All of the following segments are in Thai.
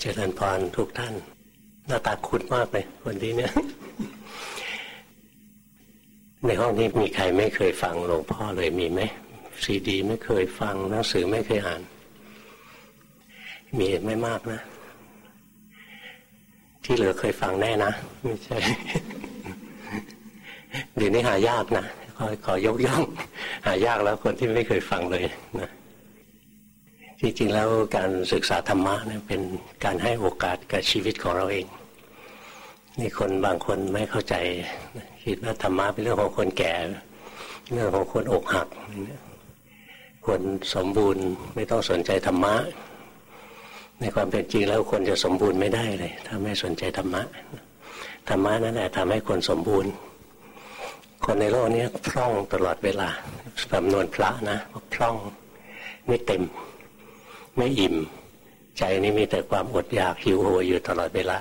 เจริญพรทุกท่าน หน้าตาคุ้นมากเลยวันนี้เนี่ย ในห้องนี้มีใครไม่เคยฟังหลวงพ่อเลยมีไหมซีดี ไม่เคยฟังหนังสือไม่เคยอ่าน มีไม่มากนะ ที่เหลือเคยฟังแน่นะ ไม่ใช่เดี๋ยวนี้หายากนะขอขอยกย่อง หายากแล้วคนที่ไม่เคยฟังเลยนะ จริงๆแล้วการศึกษาธรรมะเนี่ยเป็นการให้โอกาสกับชีวิตของเราเองนี่คนบางคนไม่เข้าใจคิดว่าธรรมะเป็นเรื่องของคนแก่ เรื่องของคนอกหักคนสมบูรณ์ไม่ต้องสนใจธรรมะ ในความเป็นจริงแล้วคนจะสมบูรณ์ไม่ได้เลย ถ้าไม่สนใจธรรมะธรรมะนั่นแหละทำให้คนสมบูรณ์ คนในโลกนี้พร่องตลอดเวลาสำนวนพระนะพร่องไม่เต็ม ไม่อิ่ม ใจนี่มีแต่ความอดอยากหิวโหยอยู่ตลอดเวลา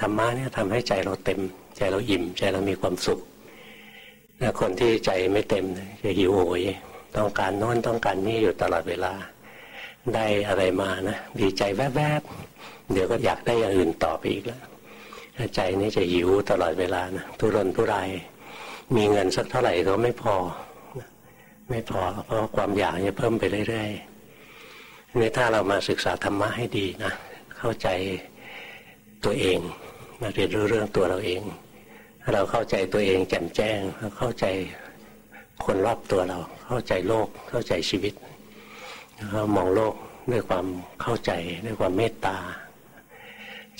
ธรรมะเนี่ยทำให้ใจเราเต็ม ใจเราอิ่ม ใจเรามีความสุขแ้คนที่ใจไม่เต็มจะหิวโหยต้องการโน้นต้องการนี่อยู่ตลอดเวลา ได้อะไรมานะดีใจแวบๆเดี๋ยวก็อยากได้อย่างอื่นต่อไปอีกแล้วใจนี้จะหิวตลอดเวลานะทุรนทุรายมีเงินสักเท่าไหร่ก็ไม่พอ ไม่พอเพราะความอยากจะเพิ่มไปเรื่อยๆ นี่ถ้าเรามาศึกษาธรรมะให้ดีนะเข้าใจตัวเองมาเรียนรู้เรื่องตัวเราเอง เราเข้าใจตัวเองแจ่มแจ้งเข้าใจคนรอบตัวเรา เข้าใจโลกเข้าใจชีวิตเรามองโลกด้วยความเข้าใจด้วยความเมตตา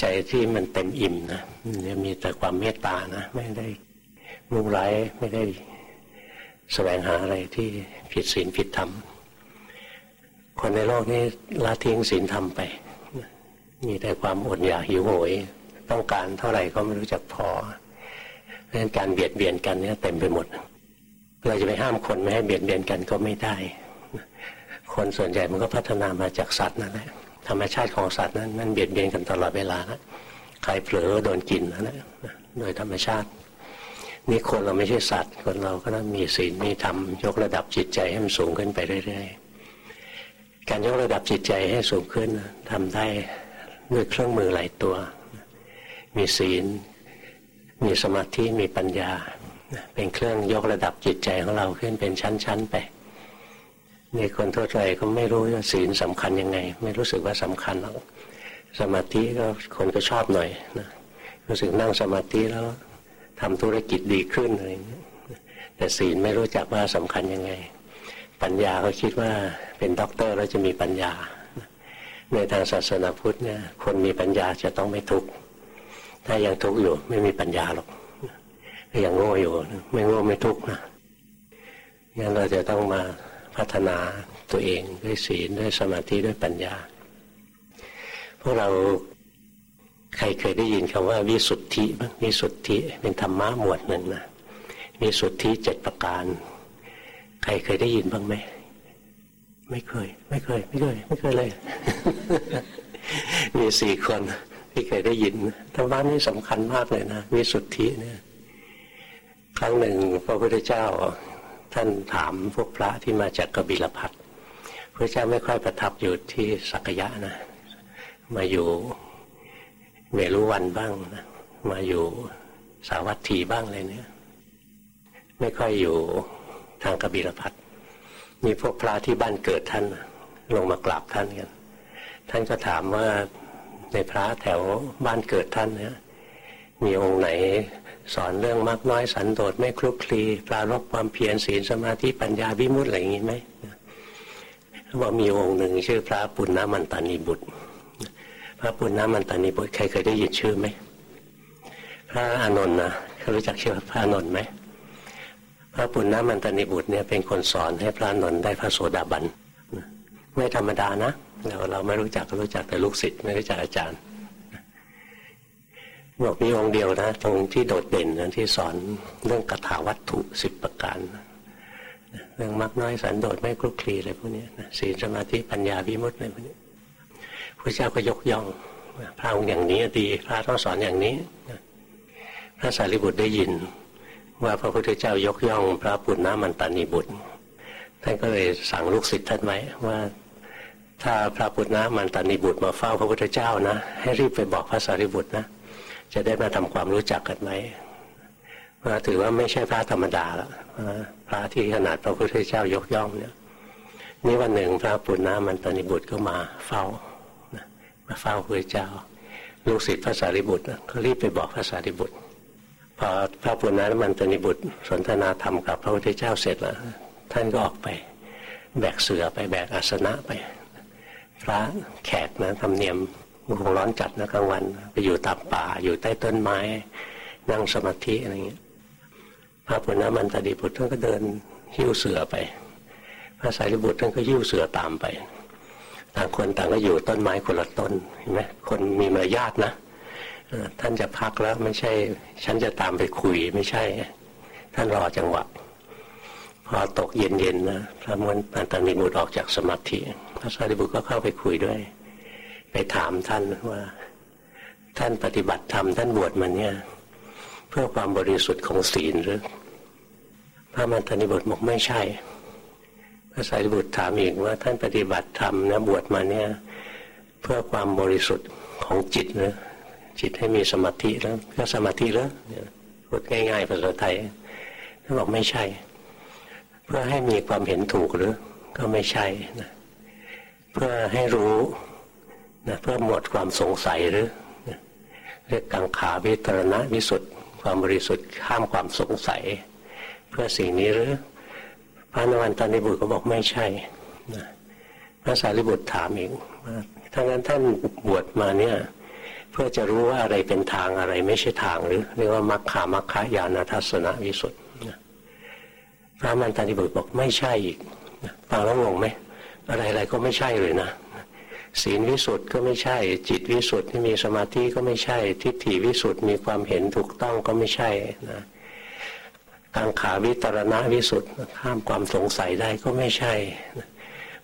ใจที่มันเต็มอิ่มนะมันมีแต่ความเมตตานะไม่ได้มุ่งร้ายไม่ได้แสวงหาอะไรที่ผิดศีลผิดธรรม คนในโลกนี้ละทิ้งศีลธรรมไป มีแต่ความอดอยากหิวโหย ต้องการเท่าไหร่ก็ไม่รู้จักพอเพราะฉะนั้นการเบียดเบียนกันเนี่ยเต็มไปหมด เราจะไปห้ามคนไม่ให้เบียดเบียนกันก็ไม่ได้ คนส่วนใหญ่มันก็พัฒนามาจากสัตว์นั่นแหละธรรมชาติของสัตว์นั้นมันเบียดเบียนกันตลอดเวลานะใครเผลอโดนกินนั่นแหละโดยธรรมชาติ นี่คนเราไม่ใช่สัตว์ คนเราก็ต้องมีศีลมีธรรมยกระดับจิตใจให้มันสูงขึ้นไปเรื่อยๆ การยกระดับจิตใจให้สูงขึ้นทำได้ด้วยเครื่องมือหลายตัว มีศีล มีสมาธิมีปัญญา เป็นเครื่องยกระดับจิตใจของเราขึ้นเป็นชั้นๆไปนี่คนทั่วไปก็ไม่รู้ว่าศีลสำคัญยังไง ไม่รู้สึกว่าสำคัญหรอกสมาธิก็คนก็ชอบหน่อยนะรู้สึกนั่งสมาธิแล้วทำธุรกิจดีขึ้นอะไรแต่ศีลไม่รู้จักว่าสำคัญยังไง ปัญญาเขาคิดว่าเป็นด็อกเตอร์แล้วจะมีปัญญา ในทางศาสนาพุทธเนี่ยคนมีปัญญาจะต้องไม่ทุกข์ถ้ายังทุกข์อยู่ไม่มีปัญญาหรอกถ้ายังโง่อยู่ไม่โง่ไม่ทุกข์นะงั้นเราจะต้องมาพัฒนาตัวเองด้วยศีลด้วยสมาธิด้วยปัญญา พวกเราใครเคยได้ยินคำว่าวิสุทธิบ้างวิสุทธิเป็นธรรมะหมวดหนึ่งนะวิสุทธิเจ็ดประการ ใครเคยได้ยินบ้างไหมไม่เคย ไม่เคย ไม่เคย ไม่เคยเลย มีสี่คนที่เคยได้ยินธรรมะนี่สำคัญมากเลยนะวิสุทธิเนี่ยครั้งหนึ่งพระพุทธเจ้า ท่านถามพวกพระที่มาจากกบิลพัทพระเจ้าไม่ค่อยประทับอยู่ที่สักยะนะ มาอยู่เวรุวันบ้างนะมาอยู่สาวัตถีบ้างอะไรเนี่ย ไม่ค่อยอยู่ ทางกบิลพัทมีพวกพระที่บ้านเกิดท่าน ลงมากราบท่านกัน ท่านก็ถามว่าในพระแถวบ้านเกิดท่านเนี่ยมีองค์ไหนสอนเรื่องมากน้อยสันโดษไม่คลุกคลีปรารบความเพียรศีลสมาธิปัญญาวิมุตติอะไรอย่างนี้ไหมว่ามีองค์หนึ่งชื่อพระปุณณมันตานีบุตร พระปุณณมันตานีบุตรใครเคยได้ยินชื่อไหมพระอานนท์นะเขารู้จักชื่อพระอานนท์ไหม พระปุณณมันตนิบุตรเนี่ยเป็นคนสอนให้พระนนท์ได้พระโสดาบันไม่ธรรมดานะเราเราไม่รู้จักรู้จักแต่ลูกศิษย์ไม่รู้จักอาจารย์บอกมีองค์เดียวนะ ตรงที่โดดเด่นนะที่สอนเรื่องกถาวัตถุสิบประการเรื่องมักน้อยสันโดษไม่คลุกคลีอะไรพวกนี้ศีลสมาธิปัญญาวิมุตติอะไรพวกนี้พระเจ้าก็ยกย่องพระองค์อย่างนี้ดี พระต้องสอนอย่างนี้พระสารีบุตรได้ยิน ว่าพระพุทธเจ้ายกย่องพระปุณณมันตานีบุตร ท่านก็เลยสั่งลูกศิษย์ท่านไว้ว่า ถ้าพระพุทธนะมันตานิบุตรมาเฝ้าพระพุทธเจ้านะให้รีบไปบอกพระสารีบุตรนะจะได้มาทำความรู้จักกันไหมว่าถือว่าไม่ใช่พระธรรมดาแล้วพระที่ขนาดพระพุทธเจ้ายกย่องเนี่ยนี่วันหนึ่งพระปุณณามันตานิบุตรก็มาเฝ้ามาเฝ้าพระเจ้า ลูกศิษย์พระสารีบุตรก็รีบไปบอกพระสารีบุตร พอพระปุณณามันตานิบุตรสนทนาธรรมกับพระพุทธเจ้าเสร็จแล้ว ท่านก็ออกไป แบกเสือไปแบกอาสนะไป พระแขกนะทำเนียมคงร้อนจัดนะกลางวัน ไปอยู่ตามป่าอยู่ใต้ต้นไม้ นั่งสมาธิอะไรเงี้ยพระปุณณมันตดีบุตรท่านก็เดินหิ้วเสือไป พระสารีบุตรท่านก็หิ้วเสือตามไป ต่างคนต่างก็อยู่ต้นไม้คนละต้นเห็นไหมคนมีมารยาทนะ ท่านจะพักแล้วไม่ใช่ ฉันจะตามไปคุยไม่ใช่ ท่านรอจังหวะ พอตกเย็นๆนะพระมนปันตานิบุตรออกจากสมาธิพระสารีบุตรก็เข้าไปคุยด้วย ไปถามท่านว่า ท่านปฏิบัติธรรมท่านบวชมาเนี่ย เพื่อความบริสุทธิ์ของศีลหรือ พระมันตนิบุตรบอกไม่ใช่ พระสารีบุตรถามอีกว่า ท่านปฏิบัติธรรมนะบวชมาเนี่ย เพื่อความบริสุทธิ์ของจิตหรือ จิตให้มีสมาธิแล้ว ก็สมาธิแล้วพูดง่ายๆภาษาไทยท่านบอกไม่ใช่ เพื่อให้มีความเห็นถูกหรือ ก็ไม่ใช่นะเพื่อให้รู้นะเพื่อหมดความสงสัยหรือเรียกกังขาวิตรณะวิสุทธิความบริสุทธิ์ข้ามความสงสัย เพื่อสิ่งนี้หรือพระนวันตานิบุตรก็บอกไม่ใช่นะพระสารีบุตรถามอีกว่าถ้างั้นท่านบวชมาเนี่ย เพื่อจะรู้ว่าอะไรเป็นทางอะไรไม่ใช่ทางหรือเรียกว่ามัคคามัคคายานาทัศนวิสุทธิ์พระมันตานิบุตรบอกไม่ใช่อีกฟังแล้วงงไหมอะไรอะไรก็ไม่ใช่เลยนะศีลวิสุทธ์ก็ไม่ใช่ จิตวิสุทธ์ที่มีสมาธิก็ไม่ใช่ ทิฏฐิวิสุทธ์มีความเห็นถูกต้องก็ไม่ใช่นะกังขาวิตรณะวิสุทธ์ข้ามความสงสัยได้ก็ไม่ใช่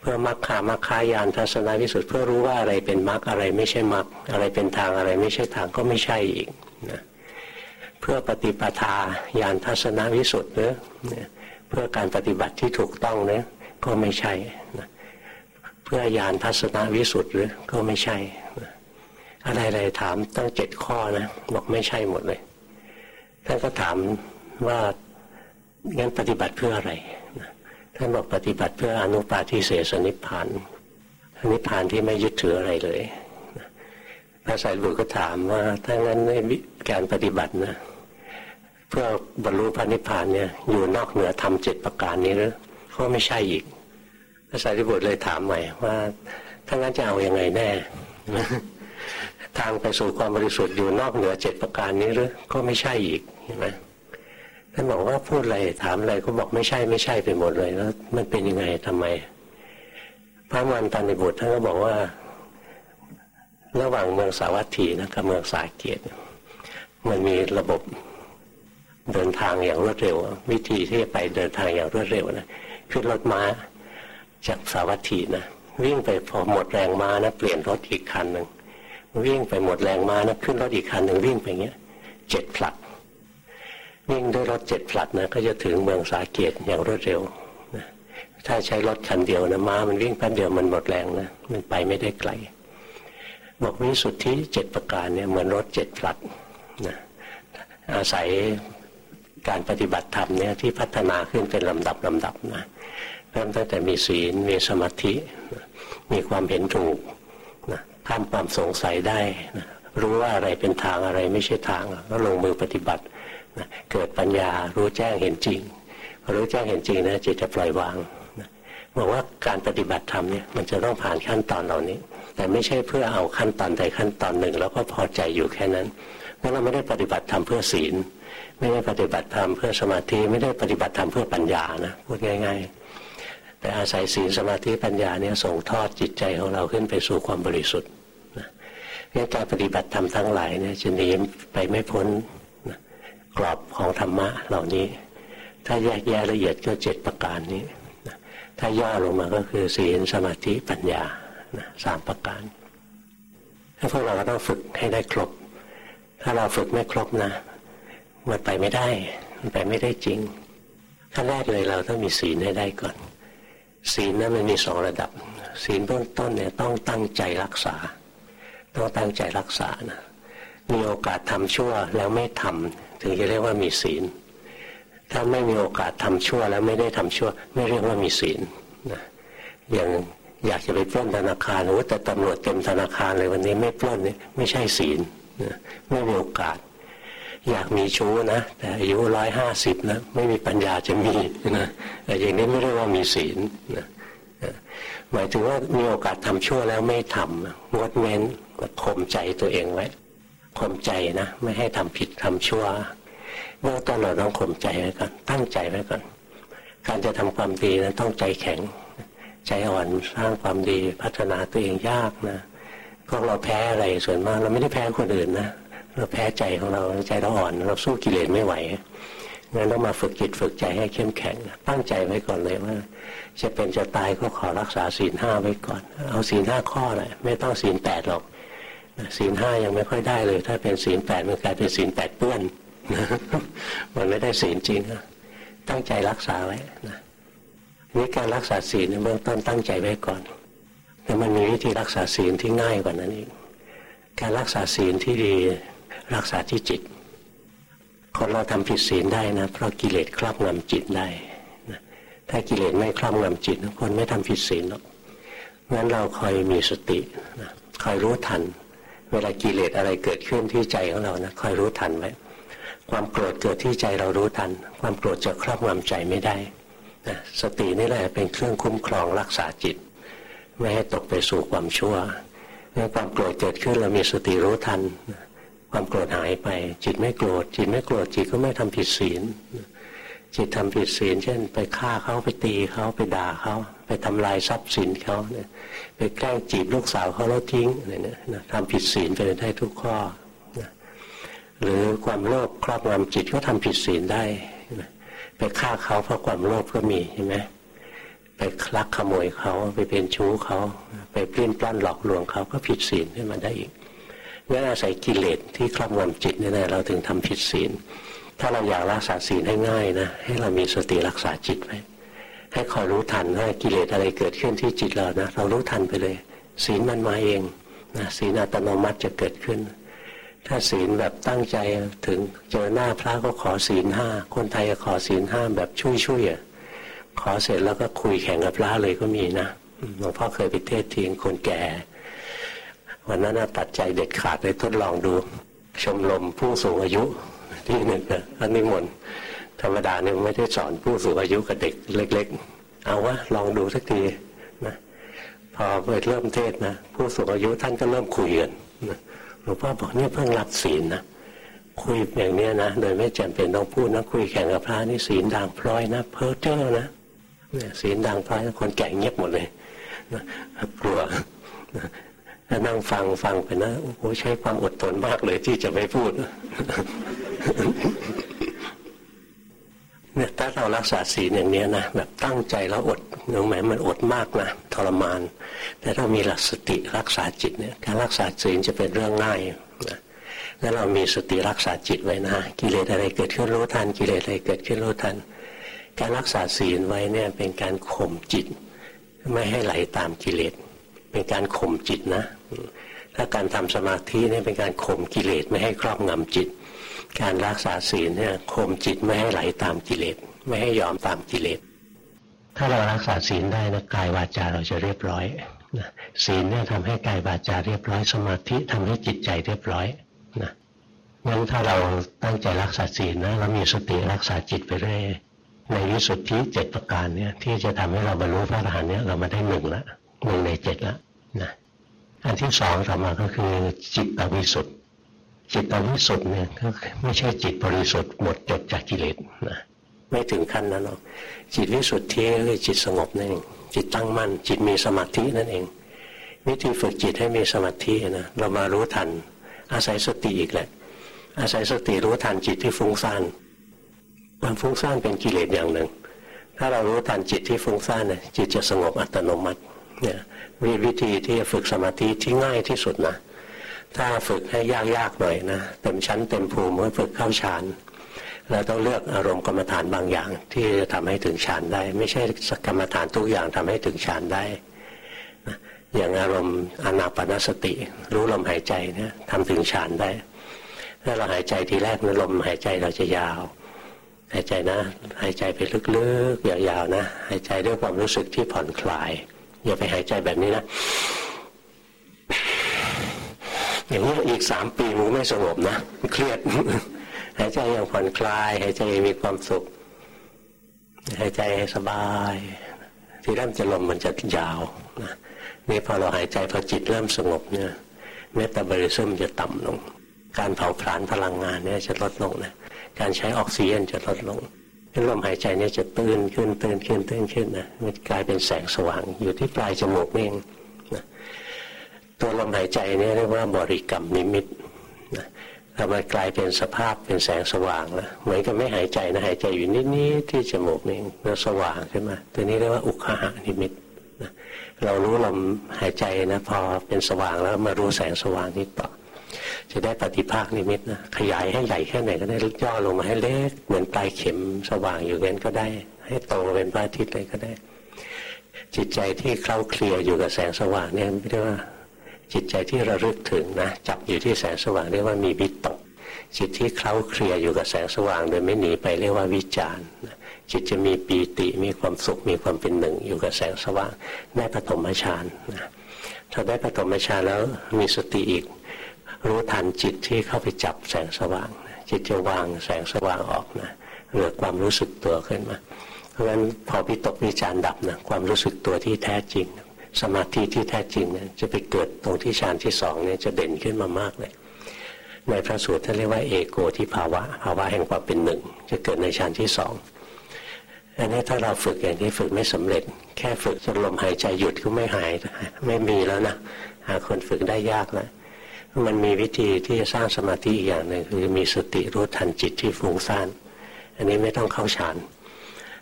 เพื่อมรรคามรรคายานทัศนวิสุทธ์เพื่อรู้ว่าอะไรเป็นมรรคอะไรไม่ใช่มรรคอะไรเป็นทางอะไรไม่ใช่ทางก็ไม่ใช่อีกนะเพื่อปฏิปทาญาณทัศนวิสุทธ์เนื้อเพื่อการปฏิบัติที่ถูกต้องเนี่ยก็ไม่ใช่นะเพื่อญาณทัศนวิสุทธ์หรือก็ไม่ใช่อะไรๆถามตั้งเจ็ดข้อนะบอกไม่ใช่หมดเลยท่านก็ถามว่างั้นปฏิบัติเพื่ออะไร ท่านบอกปฏิบัติเพื่ออนุปาทิเสสนิพพานนิพพานที่ไม่ยึดถืออะไรเลยพระสายบุตรก็ถามว่าถ้างั้นในการปฏิบัตินะเพื่อบรรลุพระนิพพานเนี่ยอยู่นอกเหนือธรรมเจ็ดประการนี้หรือก็ไม่ใช่อีกพระสารีบุตรเลยถามใหม่ว่าถ้างั้นจะเอาอยัางไงแน่ ทางไปสู่ความบริสุทธิ์อยู่นอกเหนือเจ็ดประการนี้หรือก็ไม่ใช่อีกเห็นไหม ท่านบอกว่าพูดอะไรถามอะไรก็บอกไม่ใช่ไม่ใช่ไปหมดเลยแล้วมันเป็นยังไงทำไม พระมันตันในบุตรท่านก็บอกว่า ระหว่างเมืองสาวัตถีนะกับเมืองสาเกตมันมีระบบเดินทางอย่างรวดเร็ว วิธีที่จะไปเดินทางอย่างรวดเร็วนะขึ้นรถม้าจากสาวัตถีนะวิ่งไปพอหมดแรงม้านะเปลี่ยนรถอีกคันหนึ่งวิ่งไปหมดแรงม้านะขึ้นรถอีกคันหนึ่งวิ่งไปเงี้ยเจ็ดผลัด วิ่งด้วยรถเจ็ดผลัดนะก็จะถึงเมืองสาเกตอย่างรวดเร็วนะถ้าใช้รถคันเดียวนะม้ามันวิ่งแป๊บเดียวมันหมดแรงนะมันไปไม่ได้ไกล บอกวิสุทธิเจ็ดประการเนี่ยเหมือนรถเจ็ดผลัดนะอาศัยการปฏิบัติธรรมเนี่ยที่พัฒนาขึ้นเป็นลำดับลำดับนะเริ่มตั้งแต่มีศีลมีสมาธิ มีความเห็นถูกนะข้ามความสงสัยได้นะรู้ว่าอะไรเป็นทางอะไรไม่ใช่ทางก็ลงมือปฏิบัติ เกิดปัญญารู้แจ้งเห็นจริง รู้แจ้งเห็นจริงนะจิตจะปล่อยวางบอกว่าการปฏิบัติธรรมเนี่ยมันจะต้องผ่านขั้นตอนเหล่านี้ แต่ไม่ใช่เพื่อเอาขั้นตอนใดขั้นตอนหนึ่ง แล้วก็พอใจอยู่แค่นั้นเพราะเราไม่ได้ปฏิบัติธรรมเพื่อศีล ไม่ได้ปฏิบัติธรรมเพื่อสมาธิไม่ได้ปฏิบัติธรรมเพื่อปัญญานะพูดง่าย ๆ แต่อาศัยศีลสมาธิปัญญาเนี่ยส่งทอดจิตใจของเราขึ้นไปสู่ความบริสุทธิ์นี่การปฏิบัติธรรมทั้งหลายเนี่ยจะหนีไปไม่พ้น กรอบของธรรมะเหล่านี้ ถ้าแยกแยะละเอียดก็เจ็ดประการนี้ ถ้าย่อลงมาก็คือศีลสมาธิปัญญาสามประการถ้าพวกเราก็ต้องฝึกให้ได้ครบ ถ้าเราฝึกไม่ครบนะ มันไปไม่ได้ มันไปไม่ได้จริง ขั้นแรกเลยเราต้องมีศีลให้ได้ก่อน ศีลนั้นมันมีสองระดับ ศีลเบื้องต้นเนี่ยต้องตั้งใจรักษา ต้องตั้งใจรักษานะมีโอกาสทำชั่วแล้วไม่ทำ ถึงจะเรียกว่ามีศีล ถ้าไม่มีโอกาสทำชั่วแล้วไม่ได้ทำชั่ว ไม่เรียกว่ามีศีลนะอย่างอยากจะไปปล้นธนาคารโอ้แต่ตำรวจเต็มธนาคารเลยวันนี้ไม่ปล้นนี่ไม่ใช่ศีลนะไม่มีโอกาส อยากมีชู้นะแต่อายุร้อยห้าสิบนะไม่มีปัญญาจะมีนะแต่อย่างนี้ไม่เรียกว่ามีศีลนะหมายถึงว่ามีโอกาสทำชั่วแล้วไม่ทำงดเว้นข่มใจตัวเองไว้ ข่มใจนะ ไม่ให้ทำผิดทำชั่วเมื่อต้นเราต้องข่มใจไว้ก่อนตั้งใจไว้ก่อน การจะทำความดีนะต้องใจแข็ง ใจอ่อนสร้างความดีพัฒนาตัวเองยากนะพวกเราแพ้อะไรส่วนมากเราไม่ได้แพ้คนอื่นนะเราแพ้ใจของเราใจเราอ่อน เราสู้กิเลสไม่ไหวงั้นต้องมาฝึกจิตฝึกใจให้เข้มแข็ง ตั้งใจไว้ก่อนเลยว่า จะเป็นจะตายก็ขอรักษาศีลห้าไว้ก่อน เอาศีลห้าข้อแหละไม่ต้องศีลแปดหรอก ศีลห้ายังไม่ค่อยได้เลย ถ้าเป็นศีลแปดมันกลายเป็นศีลแปดเปื้อนมันไม่ได้ศีลจริงตั้งใจรักษาไว้นะนี่การรักษาศีลเบื้องต้นตั้งใจไว้ก่อนแต่มันมีวิธีรักษาศีลที่ง่ายกว่านั้นอีกการรักษาศีลที่ดีรักษาที่จิต คนเราทำผิดศีลได้นะเพราะกิเลสครอบงำจิตได้นะถ้ากิเลสไม่ครอบงำจิตคนไม่ทำผิดศีลหรอกงั้นเราคอยมีสตินะคอยรู้ทัน เวลากิเลสอะไรเกิดขึ้นที่ใจของเรานะคอยรู้ทันไว้ความโกรธเกิดที่ใจเรารู้ทัน ความโกรธจะครอบงำใจไม่ได้นะสตินี่แหละเป็นเครื่องคุ้มครองรักษาจิต ไม่ให้ตกไปสู่ความชั่วเมื่อความโกรธเกิดขึ้นเรามีสติรู้ทัน ความโกรธหายไป จิตไม่โกรธ จิตไม่โกรธจิตก็ไม่ทำผิดศีล จิตทำผิดศีลเช่น ไปฆ่าเขาไปตีเขาไปด่าเขาไปทำลายทรัพย์สินเขาไปแกล้งจีบลูกสาวเขาแล้วทิ้งอะไรเนี่ยทำผิดศีลไปได้ทุกข้อหรือความโลภครอบงำจิตก็ทำผิดศีลได้ไปฆ่าเขาเพราะความโลภก็มีใช่ไหมไปลักขโมยเขาไปเป็นชู้เขา ไปปลิ้นปล้อนหลอกลวงเขาก็ผิดศีลขึ้นมาได้อีกงั้นอาศัยกิเลสที่ครอบงำจิตนี่แหละเราถึงทำผิดศีล ถ้าเราอยากรักษาศีลให้ง่ายนะให้เรามีสติรักษาจิตไว้ให้คอยรู้ทันว่ากิเลสอะไรเกิดขึ้นที่จิตเรานะเรารู้ทันไปเลย ศีลมันมาเองนะศีลอัตโนมัติจะเกิดขึ้น ถ้าศีลแบบตั้งใจถึงเจอหน้าพระก็ขอศีลห้าคนไทยขอศีลห้าแบบช่วยช่วยอะขอเสร็จแล้วก็คุยแข่งกับพระเลยก็มีนะหลวงพ่อเคยไปเทศทีงคนแก่ วันนั้นตัดใจเด็ดขาดเลยทดลองดู ชมรมผู้สูงอายุ ที่หนึ่งนะอันนี้มนธรรมดาเนี่ยไม่ได้สอนผู้สูงอายุกับเด็กเล็ก ๆ เอาวะลองดูสักทีนะพอไปเริ่มเทศนะผู้สูงอายุท่านก็เริ่มคุยกันนะลวงพ่อบอกเนี่ยเพิ่งรับศีลนะคุยอย่างนี้นะโดยไม่จำเป็นต้องพูดนะคุยแข่งกับพระนี่ศีลด่างพร้อยนะ เพ้อเจ้อนะเนี่ยศีลด่างพร้อยคนแก่เงียบหมดเลยนะกลัว แล้วนั่งฟังฟังไปนะโอ้โหใช้ความอดทนมากเลยที่จะไม่พูดเนี่ยถ้าเรารักษาศีลอย่างนี้นะแบบตั้งใจแล้วอดนึกไหมมันอดมากนะทรมาน แต่ถ้ามีหลักสติรักษาจิตเนี่ยการรักษาศีลจะเป็นเรื่องง่ายนะแล้วเรามีสติรักษาจิตไว้นะกิเลสอะไรเกิดขึ้นรู้ทันกิเลสอะไรเกิดขึ้นรู้ทัน การรักษาศีลไว้เนี่ยเป็นการข่มจิต ไม่ให้ไหลตามกิเลสเป็นการข่มจิตนะ ถ้าการทำสมาธิเนี่ยเป็นการข่มกิเลสไม่ให้ครอบงำจิต การรักษาศีลเนี่ยข่มจิตไม่ให้ไหลตามกิเลสไม่ให้ยอมตามกิเลส ถ้าเรารักษาศีลได้นะกายวาจาเราจะเรียบร้อยนะศีลเนี่ยทำให้กายวาจาเรียบร้อย สมาธิทำให้จิตใจเรียบร้อยนะงั้นถ้าเราตั้งใจรักษาศีลนะเรามีสติรักษาจิตไปเรื่อยในวิสุทธิเจ็ดประการเนี่ยที่จะทำให้เราบรรลุพระอรหันต์เนี่ยเรามาได้หนึ่งละหนึ่งในเจ็ดละนะ อันที่สองต่อมาก็คือจิตตวิสุทธิ์จิตบริสุทธิ์เนี่ยก็ไม่ใช่จิตบริสุทธิ์หมดจดจากกิเลสนะไม่ถึงขั้นนั้นหรอกจิตวิสุทธิ์ที่เรียจิตสงบนั่นเองจิตตั้งมั่น จิตมีสมาธินั่นเอง วิธีฝึกจิตให้มีสมาธินะเรามารู้ทัน อาศัยสติอีกแหละ อาศัยสติรู้ทันจิตที่ฟุ้งซ่านความฟุ้งซ่านเป็นกิเลสอย่างหนึ่ง ถ้าเรารู้ทันจิตที่ฟุ้งซ่านเนี่ยจิตจะสงบอัตโนมัติเนี่ย วิธีที่จะฝึกสมาธิที่ง่ายที่สุดนะถ้าฝึกให้ยากๆหน่อยนะเต็มชั้นเต็มภูมิเมื่อฝึกเข้าฌานเราต้องเลือกอารมณ์กรรมฐานบางอย่าง ที่จะทำให้ถึงฌานได้ ไม่ใช่กรรมฐานทุกอย่างทำให้ถึงฌานได้อย่างอารมณ์อนาปนสติ รู้ลมหายใจเนี่ยทำถึงฌานได้ถ้าเราหายใจทีแรกนะลมหายใจเราจะยาว หายใจนะ หายใจไปลึกๆยาวๆนะ หายใจด้วยความรู้สึกที่ผ่อนคลาย อย่าไปหายใจแบบนี้นะอย่างนี้อีกสามปีมูไม่สงบนะเครียดหายใจอย่างผ่อนคลายหายใจมีความสุขหายใจสบาย ที่เริ่มจะลมมันจะยาวนะนี่พอเราหายใจพอจิตเริ่มสงบเนี่ยเมตาบริซึมจะต่ำลง การเผาผลาญพลังงานเนี่ยจะลดลงนะการใช้ออกซิเจนจะลดลง ลมหายใจเนี่ยจะตื่นขึ้นตื่นขึ้นตื่นขึ้นนะมันกลายเป็นแสงสว่างอยู่ที่ปลายจมูกเองนะตัวลมหายใจเนี่ยเรียกว่าบริกรรมนิมิตนะถ้ามันกลายเป็นสภาพเป็นแสงสว่างแล้วเหมือนกับไม่หายใจนะหายใจอยู่นิดๆที่จมูกเองแล้วสว่างขึ้นมาตัวนี้เรียกว่าอุคหานิมิตนะเรารู้ลมหายใจนะพอเป็นสว่างแล้วมารู้แสงสว่างนี้ต่อ จะได้ปฏิภาคนิมิตนะขยายให้ใหญ่แค่ไหนก็ได้ย่อลงมาให้เล็กเหมือนปลายเข็มสว่างอยู่งั้นก็ได้ ให้โตเป็นพระอาทิตย์เลยก็ได้ จิตใจที่เคล้าเคลียอยู่กับแสงสว่างเนี่ยไม่ได้ว่า จิตใจที่ระลึกถึงนะจับอยู่ที่แสงสว่างเรียกว่ามีวิตก จิตที่เคล้าเคลียอยู่กับแสงสว่าง โดยไม่หนีไปเรียกว่าวิจารณ์จิตจะมีปีติมีความสุขมีความเป็นหนึ่ง อยู่กับแสงสว่างได้ปฐมฌานนะถ้าได้ปฐมฌานแล้วมีสติอีก รู้ทันจิตที่เข้าไปจับแสงสว่าง จิตจะวางแสงสว่างออกนะเหลือความรู้สึกตัวขึ้นมา เพราะฉะนั้นพอพิตกวิจารดับนะความรู้สึกตัวที่แท้จริง สมาธิที่แท้จริงเนี่ยจะไปเกิดตรงที่ฌานที่สองเนี่ยจะเด่นขึ้นมามากเลยในพระสูตรท่านเรียกว่าเอโกทิภาวะภาวะแห่งความเป็นหนึ่ง จะเกิดในฌานที่สองอันนี้ถ้าเราฝึกอย่างนี้ฝึกไม่สำเร็จ แค่ฝึกจนลมหายใจหยุดก็ไม่หายไม่มีแล้วนะหาคนฝึกได้ยากแล้ว มันมีวิธีที่จะสร้างสมาธิอีกอย่างหนึ่งคือมีสติรู้ทันจิตที่ฟุ้งซ่าน อันนี้ไม่ต้องเข้าฌาน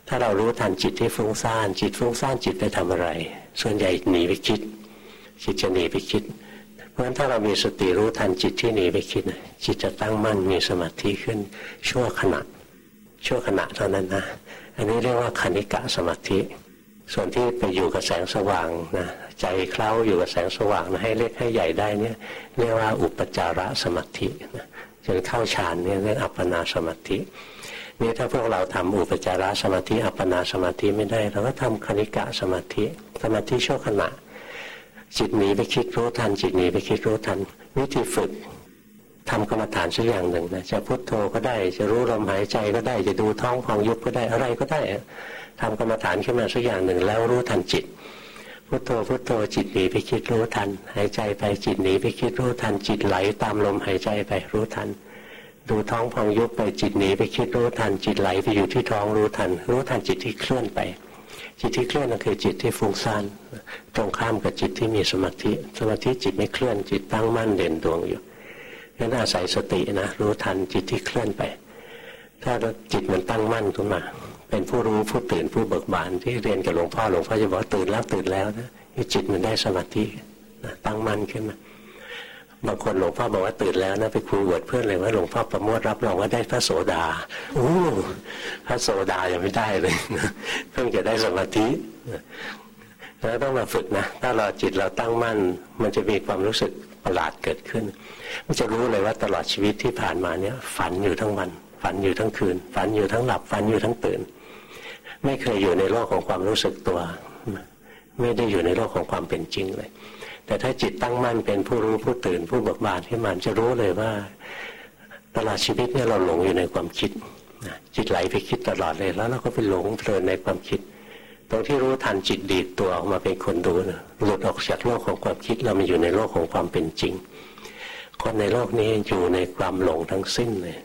ถ้าเรารู้ทันจิตที่ฟุ้งซ่าน จิตฟุ้งซ่านจิตไปทำอะไร ส่วนใหญ่หนีไปคิด จิตจะหนีไปคิด เพราะฉะนั้นถ้าเรามีสติรู้ทันจิตที่หนีไปคิด จิตจะตั้งมั่นมีสมาธิขึ้นชั่วขณะชั่วขณะเท่านั้นนะ อันนี้เรียกว่าคณิกะสมาธิ ส่วนที่ไปอยู่กับแสงสว่างนะ ใจเคล้าอยู่กับแสงสว่างนะให้เล็กให้ใหญ่ได้เนี่ยเรียกว่าอุปจาระสมาธิจนเข้าฌานเนี่ยเรียกอัปปนาสมาธินี่ถ้าพวกเราทำอุปจาระสมาธิอัปปนาสมาธิไม่ได้เราก็ทำคณิกะสมาธิสมาธิชั่วขณะ จิตหนีไปคิดรู้ทัน จิตหนีไปคิดรู้ทัน วิธีฝึกทำกรรมฐานสักอย่างหนึ่งนะจะพุโทโธก็ได้ จะรู้ลมหายใจก็ได้ จะดูท้องพองยุบก็ได้อะไรก็ได้ทำกรรมฐานขึ้นมาสักอย่างหนึ่ง แล้วรู้ทันจิต พุโทโธพุโทโธจิตหนีไปคิดรู้ทัน หายใจไปจิตหนีไปคิดรู้ทัน จิตไหลตามลมหายใจไปรู้ทัน ดูท้องพองยุบไปจิตหนีไปคิดรู้ทัน จิตไหลไปอยู่ที่ท้องรู้ทัน รู้ทันจิตที่เคลื่อนไป จิตที่เคลื่อนนั่นคือจิตที่ฟุ้งซ่านตรงข้ามกับจิตที่มีสมาธิสมาธิจิตไม่เคลื่อนจิตตั้งมั่นเด่นดวงอยู่งั้นอาศัยสตินะรู้ทันจิตที่เคลื่อนไป ถ้าจิตมันตั้งมั่นขึ้นมา เป็นผู้รู้ผู้ตื่นผู้เบิกบานที่เรียนกับหลวงพ่อหลวงพ่อจะบอกตื่นแล้วตื่นแล้วนะจิตมันได้สมาธินะตั้งมั่นขึ้นมาบางคนหลวงพ่อบอกว่าตื่นแล้วนะไปคุยกับเพื่อนเลยว่าหลวงพ่อประโมทรับรองว่าได้พระโสดาโอ้พระโสดายังไม่ได้เลยเพิ่งจะได้สมาธิแล้วต้องมาฝึกนะ ถ้าเราจิตเราตั้งมั่น มันจะมีความรู้สึกประหลาดเกิดขึ้น มันจะรู้เลยว่าตลอดชีวิตที่ผ่านมาเนี่ย ฝันอยู่ทั้งวัน ฝันอยู่ทั้งคืน ฝันอยู่ทั้งหลับ ฝันอยู่ทั้งตื่น ไม่เคยอยู่ในโลกของความรู้สึกตัว ไม่ได้อยู่ในโลกของความเป็นจริงเลย แต่ถ้าจิตตั้งมั่นเป็นผู้รู้ผู้ตื่นผู้เบิกบานที่มันจะรู้เลยว่าตลอดชีวิตเนี่ยเราหลงอยู่ในความคิดจิตไหลไปคิดตลอดเลยแล้วเราก็ไปหลงเพลินในความคิด ตรงที่รู้ทันจิตดีดตัวออกมาเป็นคนดูหลุดออกจากโลกของความคิดเรามาอยู่ในโลกของความเป็นจริง คนในโลกนี้อยู่ในความหลงทั้งสิ้นเลย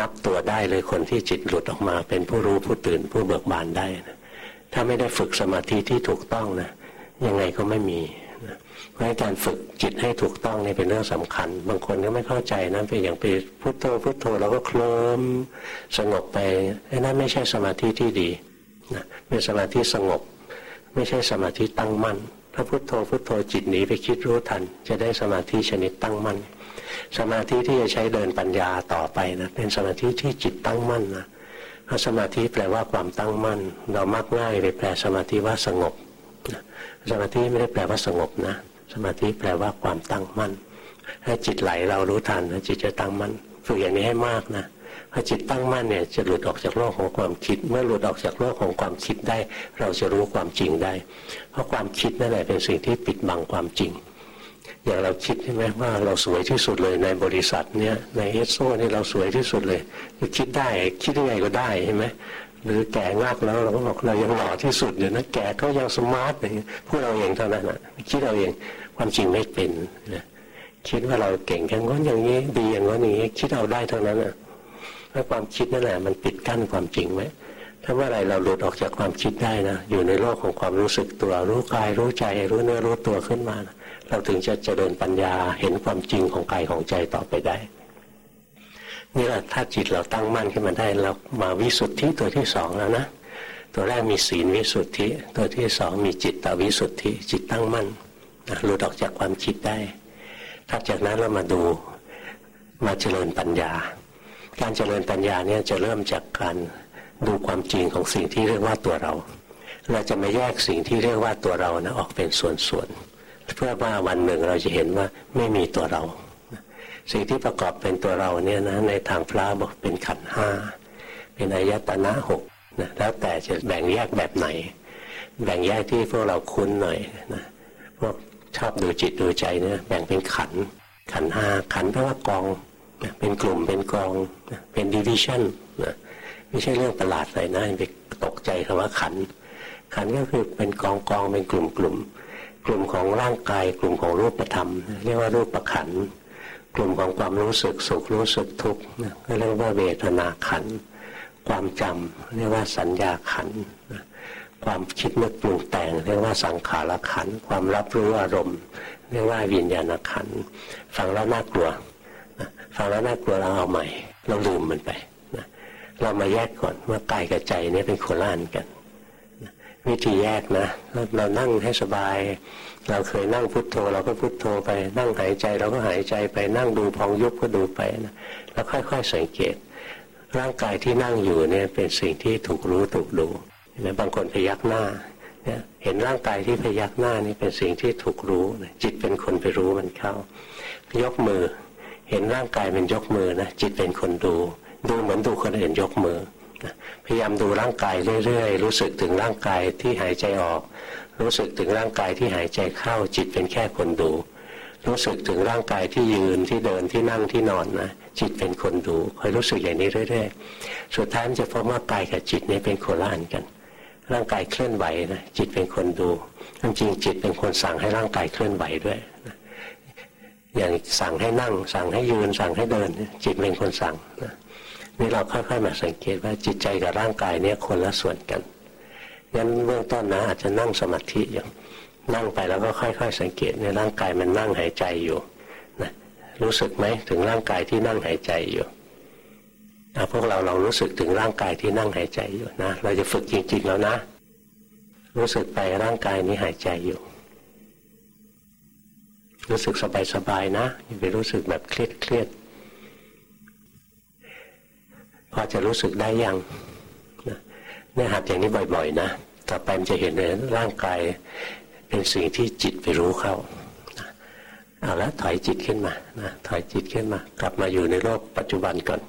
นับตัวได้เลยคนที่จิตหลุดออกมา เป็นผู้รู้ผู้ตื่นผู้เบิกบานได้นะถ้าไม่ได้ฝึกสมาธิที่ถูกต้องนะยังไงก็ไม่มีนะเพราะการฝึกจิตให้ถูกต้องนี่เป็นเรื่องสำคัญ บางคนก็ไม่เข้าใจนะเป็นอย่างไปพุโทโธพุโทโธเราก็เคลิ้มสงบไปนั่นไม่ใช่สมาธิที่ดีนะเป็นสมาธิสงบ ไม่ใช่สมาธิตั้งมั่น ถ้าพุโทโธพุโทโธจิตหนีไปคิดรู้ทัน จะได้สมาธิชนิดตั้งมั่น สมาธิที่จะใช้เดินปัญญาต่อไปนะเป็นสมาธิที่จิตตั้งมั่นนะเพราะสมาธิแปลว่าความตั้งมั่น เรามักง่ายไปแปลสมาธิว่าสงบสมาธิไม่ได้แปลว่าสงบนะ สมาธิแปลว่าความตั้งมั่น ถ้าจิตไหลเรารู้ทันจิตจะตั้งมั่นฝึกอย่างนี้ให้มากนะพอจิตตั้งมั่นเนี่ยจะหลุดออกจากโลกของความคิด เมื่อหลุดออกจากโลกของความคิดได้ เราจะรู้ความจริงได้ เพราะความคิดนั่นแหละเป็นสิ่งที่ปิดบังความจริง อย่างเราคิดใช่ไหมว่าเราสวยที่สุดเลยในบริษัทเนี่ยในเอสโซนี่เราสวยที่สุดเลยคิดได้คิดยังไงก็ได้ใช่ไหมหรือแก่มากแล้วเราก็บอกเรายังหล่อที่สุดอยู่นะแก่ก็ยังสมาร์ทอย่างนี้พูดเราเองเท่านั้นนะคิดเราเองความจริงไม่เป็นนะคิดว่าเราเก่งแค่ง้นอย่างนี้ดีอย่างง้นอย่างนี้คิดเอาได้เท่านั้นนะถ้าความคิดนั่นแหละมันปิดกั้นความจริงไหมถ้าเมื่อไรเราหลุดออกจากความคิดได้นะอยู่ในโลกของความรู้สึกตัวรู้กายรู้ใจรู้เนื้อรู้ตัวขึ้นมานะ เราถึงจะเจริญปัญญาเห็นความจริงของกายของใจต่อไปได้นี่แหละถ้าจิตเราตั้งมั่นขึ้นมาได้เรามาวิสุทธิตัวที่สองแล้วนะตัวแรกมีศีลวิสุทธิ ตัวที่สองมีจิตตวิสุทธิ จิตตั้งมั่นหลุดออกจากความคิดได้ถัดจากนั้นเรามาดูมาเจริญปัญญา การเจริญปัญญาเนี่ยจะเริ่มจากการดูความจริงของสิ่งที่เรียกว่าตัวเรา เราจะไม่แยกสิ่งที่เรียกว่าตัวเรานะออกเป็นส่วนๆ เพื่อว่าวันหนึ่งเราจะเห็นว่าไม่มีตัวเรา สิ่งที่ประกอบเป็นตัวเราเนี่ยนะในทางพระบอกเป็นขันห้าเป็นอายตนะหกนะแล้วแต่จะแบ่งแยกแบบไหน แบ่งแยกที่พวกเราคุ้นหน่อยนะพวกชอบดูจิตดูใจเนี่ยแบ่งเป็นขันขันห้าขันแปลว่ากองเป็นกลุ่มเป็นกองเป็นดิวิชั่นนะไม่ใช่เรื่องประหลาดอะไรนะไปตกใจคำว่าขันขันก็คือเป็นกองกองเป็นกลุ่มกลุ่ม กลุ่มของร่างกาย กลุ่มของรูปธรรม เรียกว่ารูปประขัน กลุ่มของความรู้สึกสุขรู้สึกทุกข์ก็เรียกว่าเวทนาขัน ความจำเรียกว่าสัญญาขัน ความคิดนึกปรุงแต่ง เรียกว่าสังขารขัน ความรับรู้อารมณ์ เรียกว่าวิญญาณขัน ฟังแล้วน่ากลัวฟังแล้วน่ากลัวเราเอาใหม่ เราลืมมันไปเรามาแยกก่อนว่ากายกับใจนี่เป็นคนละอันกัน วิธีแยกนะเรานั่งให้สบาย เราเคยนั่งพุทโธ เราก็พุทโธไปนั่งหายใจ เราก็หายใจไปนั่งดูพองยุบก็ดูไปนะแล้วค่อยๆสังเกต ร่างกายที่นั่งอยู่เนี่ยเป็นสิ่งที่ถูกรู้ถูกดูนะบางคนพยักหน้าเนี่ยเห็นร่างกายที่พยักหน้านี่เป็นสิ่งที่ถูกรู้จิตเป็นคนไปรู้มันเข้า ยกมือ เห็นร่างกายเป็นยกมือนะจิตเป็นคนดู ดูเหมือนดูคนอื่นยกมือ พยายามดูร่างกายเรื่อยๆ รู้สึกถึงร่างกายที่หายใจออก รู้สึกถึงร่างกายที่หายใจเข้าจิตเป็นแค่คนดู รู้สึกถึงร่างกายที่ยืนที่เดินที่นั่งที่นอนนะจิตเป็นคนดูคอยรู้สึกอย่างนี้เรื่อยๆ สุดท้ายจะพบว่ากายกับจิตนี่เป็นคนละอันกัน ร่างกายเคลื่อนไหวนะจิตเป็นคนดูจริงๆจิตเป็นคนสั่งให้ร่างกายเคลื่อนไหวด้วยนะอย่างสั่งให้นั่ง สั่งให้ยืนสั่งให้เดิน จิตเป็นคนสั่งนี่ นี่เราค่อยๆมาสังเกตว่าจิตใจกับร่างกายเนี่ยคนละส่วนกันงั้นเบื้องต้นนะอาจจะนั่งสมาธิอย่างนั่งไปแล้วก็ค่อย ๆ สังเกตในร่างกายมันนั่งหายใจอยู่นะรู้สึกไหมถึงร่างกายที่นั่งหายใจอยู่พวกเราเรารู้สึกถึงร่างกายที่นั่งหายใจอยู่นะเราจะฝึกจริงๆแล้วนะ รู้สึกไปร่างกายนี้หายใจอยู่ รู้สึกสบายๆนะอย่าไปรู้สึกแบบเครียดเครียด พอจะรู้สึกได้ยังเนี่ยหัดอย่างนี้บ่อย ๆ นะ ต่อไปมันจะเห็นเลยร่างกายเป็นสิ่งที่จิตไปรู้เข้าเอาละถอยจิตขึ้นมานะถอยจิตขึ้นมา กลับมาอยู่ในโลกปัจจุบันก่อน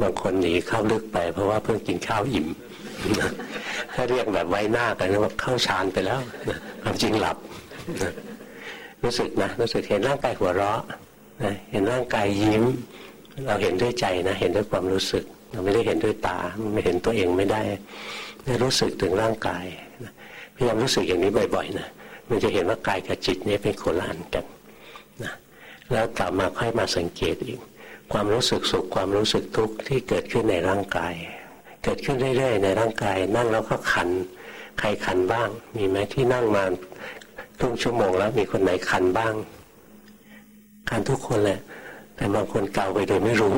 บางคนหนีเข้าลึกไป เพราะว่าเพิ่งกินข้าวอิ่มถ้าเรียกแบบไว้หน้ากันว่าเข้าฌานไปแล้วความจริงหลับรู้สึกนะรู้สึกเห็นร่างกายหัวเราะนะเห็นร่างกายยิ้ม เราเห็นด้วยใจนะ เห็นด้วยความรู้สึก เราไม่ได้เห็นด้วยตาไม่เห็นตัวเองไม่ได้ได้รู้สึกถึงร่างกายพยายามรู้สึกอย่างนี้บ่อยๆนะมันจะเห็นว่ากายกับจิตนี้เป็นคนละอันกันนะแล้วกลับมาค่อยมาสังเกตอีก ความรู้สึกสุขความรู้สึกทุกข์ที่เกิดขึ้นในร่างกาย เกิดขึ้นเรื่อยๆในร่างกายนั่งแล้วก็คันใครคันบ้าง มีไหมที่นั่งมาครึ่งชั่วโมงแล้วมีคนไหนคันบ้างคันทุกคนแหละแต่บางคนเกาไปโดยไม่รู้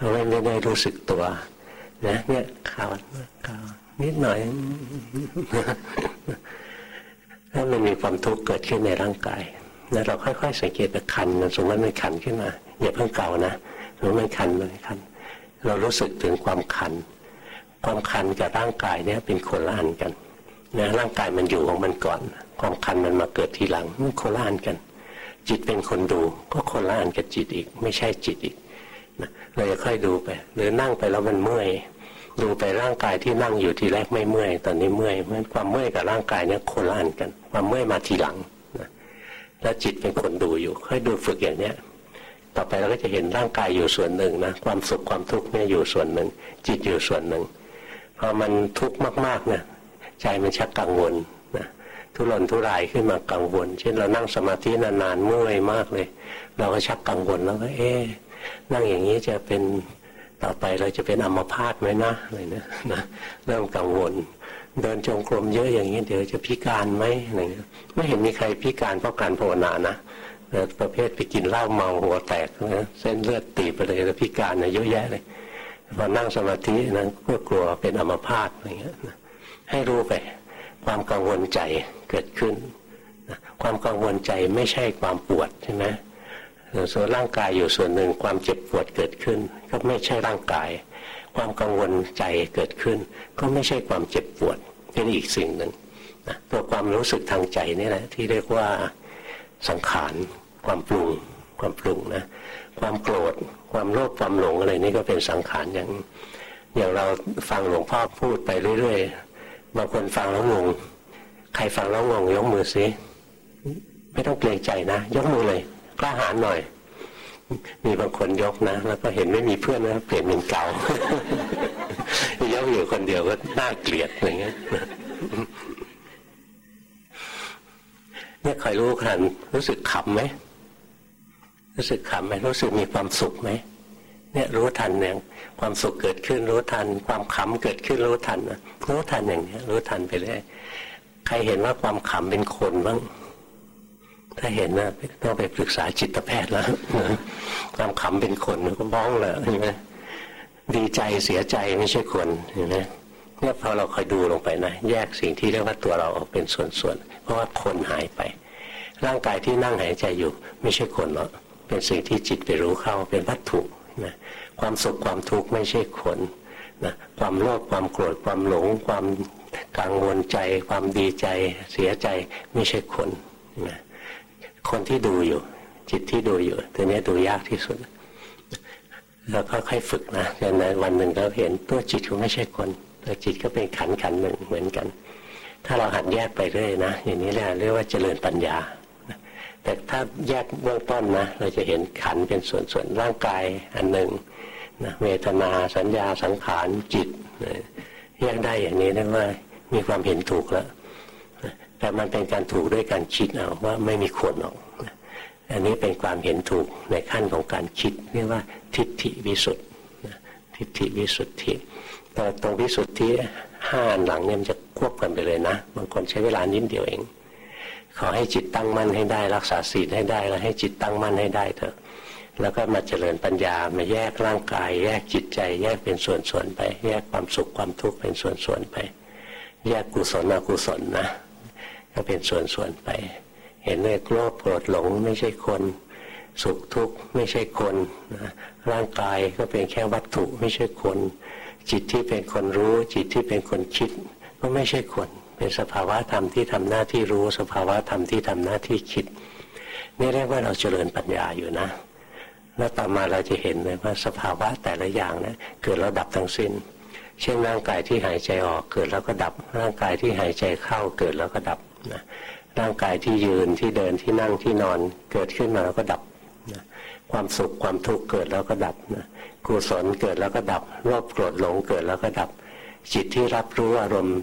นะเพราะไม่ได้รู้สึกตัวนะเนี่ยข่าวเกานิดหน่อยถ้ามันมีความทุกข์เกิดขึ้นในร่างกายแล้วเราค่อย ๆ สังเกตแต่คันสมมติมันคันขึ้นมาอย่าเพิ่งเก่านะสมมติมันคันมันคัน เรารู้สึกถึงความคัน ความคันกับร่างกายเนี่ยเป็นคนละอันกันนะร่างกายมันอยู่ของมันก่อน ความคันมันมาเกิดทีหลังมันคนละอันกัน จิตเป็นคนดูก็คนละอันกับจิตอีก ไม่ใช่จิตอีก เราจะค่อยดูไป หรือนั่งไปแล้วมันเมื่อย ดูไปร่างกายที่นั่งอยู่ทีแรกไม่เมื่อย ตอนนี้เมื่อยเพราะความเมื่อยกับร่างกายเนี่ยคนละอันกันความเมื่อยมาทีหลังนะแล้วจิตเป็นคนดูอยู่ ค่อยดูฝึกอย่างเนี้ยต่อไปเราก็จะเห็นร่างกายอยู่ส่วนหนึ่งนะความสุขความทุกข์เนี่ยอยู่ส่วนหนึ่ง จิตอยู่ส่วนหนึ่งพอมันทุกข์มากๆเนี่ยใจมันชักกังวลนะทุรนทุรายขึ้นมากังวล เช่นเรานั่งสมาธินานๆเมื่อยมากเลย เราก็ชักกังวลแล้วก็เอ๊ นั่งอย่างนี้จะเป็นต่อไปเราจะเป็นอัมพาตไหมนะอะไรนะนะเริ่มกังวล เดินจงกรมเยอะอย่างนี้เดี๋ยวจะพิการไหมอะไรเงี้ยไม่เห็นมีใครพิการเพราะการภาวนานะประเภทไปกินเหล้าเมาหัวแตกนะเส้นเลือดตีบไปเลยแล้วพิการนะเยอะแยะเลยพอนั่งสมาธินั้นก็กลัวเป็นอัมพาตอะไรเงี้ยให้รู้ไปความกังวลใจเกิดขึ้นความกังวลใจไม่ใช่ความปวดใช่ไหม ส่วนร่างกายอยู่ส่วนหนึ่งความเจ็บปวดเกิดขึ้น ก็ไม่ใช่ร่างกาย ความกังวลใจเกิดขึ้น ก็ไม่ใช่ความเจ็บปวดเป็นอีกสิ่งหนึ่งตัวความรู้สึกทางใจนี่แหละที่เรียกว่าสังขารความปรุงความปรุงนะความโกรธความโลภความหลงอะไรนี่ก็เป็นสังขารอย่างอย่างเราฟังหลวงพ่อพูดไปเรื่อยๆบางคนฟังแล้วงงใครฟังแล้วงงยกมือสิไม่ต้องเกรงใจนะ ยกมือเลย กล้าหาญหน่อย มีบางคนยกนะ แล้วก็เห็นไม่มีเพื่อนนะเปลี่ยนเป็นเก่ายกอยู่คนเดียวก็น่าเกลียดอย่างเงี้ยเนี่ยคอยรู้คันรู้สึกขำไหมรู้สึกขำไหมรู้สึกมีความสุขไหมเนี่ยรู้ทันเนี่ยความสุขเกิดขึ้นรู้ทัน ความขำเกิดขึ้นรู้ทันนะรู้ทันอย่างนี้รู้ทันไปเรื่อยใครเห็นว่าความขำเป็นคนบ้าง ถ้าเห็นนะต้องไปปรึกษาจิตแพทย์แล้วความขำเป็นคนก็บ้องเลยใช่ไหมดีใจเสียใจไม่ใช่คนเห็นไหมเนี่ยพอเราคอยดูลงไปนะ แยกสิ่งที่เรียกว่าตัวเราออกเป็นส่วนๆเพราะว่าคนหายไป ร่างกายที่นั่งหายใจอยู่ ไม่ใช่คนหรอกเป็นสิ่งที่จิตไปรู้เข้าเป็นวัตถุนะความสุขความทุกข์ไม่ใช่คนนะความโลภความโกรธความหลง ความกังวลใจ ความดีใจ เสียใจไม่ใช่คนนะ คนที่ดูอยู่ จิตที่ดูอยู่ตัวนี้ดูยากที่สุดเราก็ค่อยฝึกนะจนในวันหนึ่งเราเห็นตัวจิตก็ไม่ใช่คน ตัวจิตก็เป็นขันขันหนึ่งเหมือนกัน ถ้าเราหัดแยกไปเรื่อยนะ อย่างนี้แหละเรียกว่าเจริญปัญญาแต่ถ้าแยกเบื้องต้นนะเราจะเห็นขันเป็นส่วนๆร่างกายอันหนึ่งนะเวทนาสัญญาสังขารจิตแยกได้อย่างนี้เรียกว่ามีความเห็นถูกแล้ว แต่มันเป็นการถูกด้วยการคิดเอาว่าไม่มีควรหรอกอันนี้เป็นความเห็นถูกในขั้นของการคิดเรียกว่าทิฏฐิวิสุทธิทิฏฐิวิสุทธิแต่ตรงวิสุทธิห้าอันหลังเนี่ยมันจะควบกันไปเลยนะบางคนใช้เวลานิดเดียวเอง ขอให้จิตตั้งมั่นให้ได้ รักษาศีลให้ได้แล้วให้จิตตั้งมั่นให้ได้เถอะแล้วก็มาเจริญปัญญามาแยกร่างกาย แยกจิตใจ แยกเป็นส่วนๆไป แยกความสุขความทุกข์เป็นส่วนๆไป แยกกุศลอกุศลนะ ก็เป็นส่วนๆไป เห็นเลยโลภโกรธหลงไม่ใช่คนสุขทุกข์ไม่ใช่คนนะร่างกายก็เป็นแค่วัตถุไม่ใช่คน จิตที่เป็นคนรู้ จิตที่เป็นคนคิด ก็ไม่ใช่คน เป็นสภาวะธรรมที่ทำหน้าที่รู้ สภาวะธรรมที่ทำหน้าที่คิดนี่เรียกว่าเราเจริญปัญญาอยู่นะ แล้วต่อมาเราจะเห็นเลยว่าสภาวะแต่ละอย่างนะเกิดแล้วดับทั้งสิ้น เช่นร่างกายที่หายใจออกเกิดแล้วก็ดับ ร่างกายที่หายใจเข้าเกิดแล้วก็ดับ นะร่างกายที่ยืนที่เดินที่นั่งที่นอนเกิดขึ้นมาแล้วก็ดับนะความสุขความทุกข์เกิดแล้วก็ดับนะกุศลเกิดแล้วก็ดับโลภโกรธหลงเกิดแล้วก็ดับ จิตที่รับรู้อารมณ์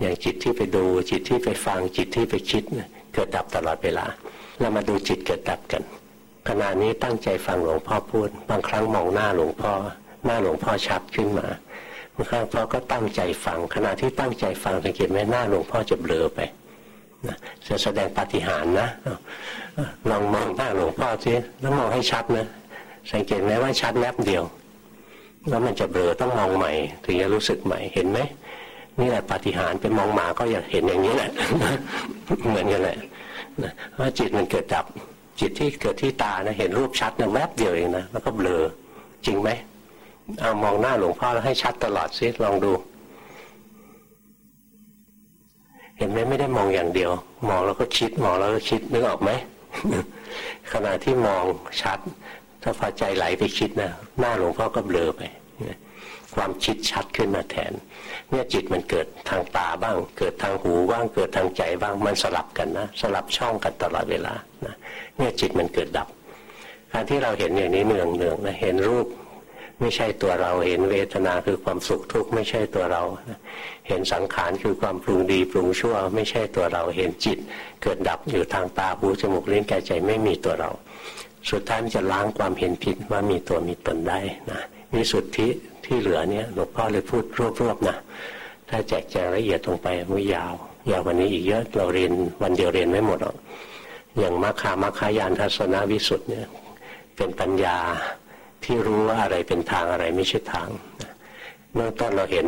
อย่างจิตที่ไปดูจิตที่ไปฟังจิตที่ไปคิดนะเกิดดับตลอดเวลาเรามาดูจิตเกิดดับกันขณะนี้ตั้งใจฟังหลวงพ่อพูด บางครั้งมองหน้าหลวงพ่อ หน้าหลวงพ่อชัดขึ้นมาบางครั้งพ่อก็ตั้งใจฟัง ขณะที่ตั้งใจฟังสังเกตไหมหน้าหลวงพ่อจะเบลอไป จะแสดงปฏิหารนะลองมองหน้าหลวงพ่อสิแล้วมองให้ชัดนะสังเกตไหมว่าชัดแวบเดียว แล้วมันจะเบลอต้องมองใหม่ ถึงจะรู้สึกใหม่เห็นไหมนี่แหละปฏิหารไปมองหมาก็อยากเห็นอย่างนี้แหละเหมือนกันแหละว่าจิตมันเกิดดับ จิตที่เกิดที่ตานะเห็นรูปชัดนะแวบเดียวเองนะแล้วก็เบลอจริงไหมเอามองหน้าหลวงพ่อแล้วให้ชัดตลอดซิลองดู เห็นไหมไม่ได้มองอย่างเดียว มองแล้วก็คิดมองแล้วก็คิดนึกออกไหมขณะที่มองชัด ถ้าพอใจไหลไปคิดนะหน้าหลวงพ่อก็เบลอไปความคิดชัดขึ้นมาแทน เนี่ยจิตมันเกิดทางตาบ้าง เกิดทางหูบ้างเกิดทางใจบ้างมันสลับกันนะสลับช่องกันตลอดเวลานะเนี่ยจิตมันเกิดดับ การที่เราเห็นอย่างนี้เนืองเนืองนะเห็นรูป ไม่ใช่ตัวเรา เห็นเวทนาคือความสุขทุกข์ไม่ใช่ตัวเรา เห็นสังขารคือความปรุงดีปรุงชั่ว ไม่ใช่ตัวเราเห็นจิต เกิดดับอยู่ทางตาหูจมูกลิ้นกายใจไม่มีตัวเรา สุดท้ายจะล้างความเห็นผิดว่ามีตัวมีตนได้นะมีสุที่ที่เหลือเนี่ยหลวงพ่อเลยพูดรวบๆนะถ้าแจกแจงละเอียดลงไปไม่ยาวยาววันนี้อีกเยอะเราเรียนวันเดียวเรียนไม่หมดหรอกอย่างมัคคามัคคายานทัศนวิสุทธ์เนี่ยเป็นปัญญา ที่รู้ว่าอะไรเป็นทางอะไรไม่ใช่ทางเมื่อต้นเราเห็น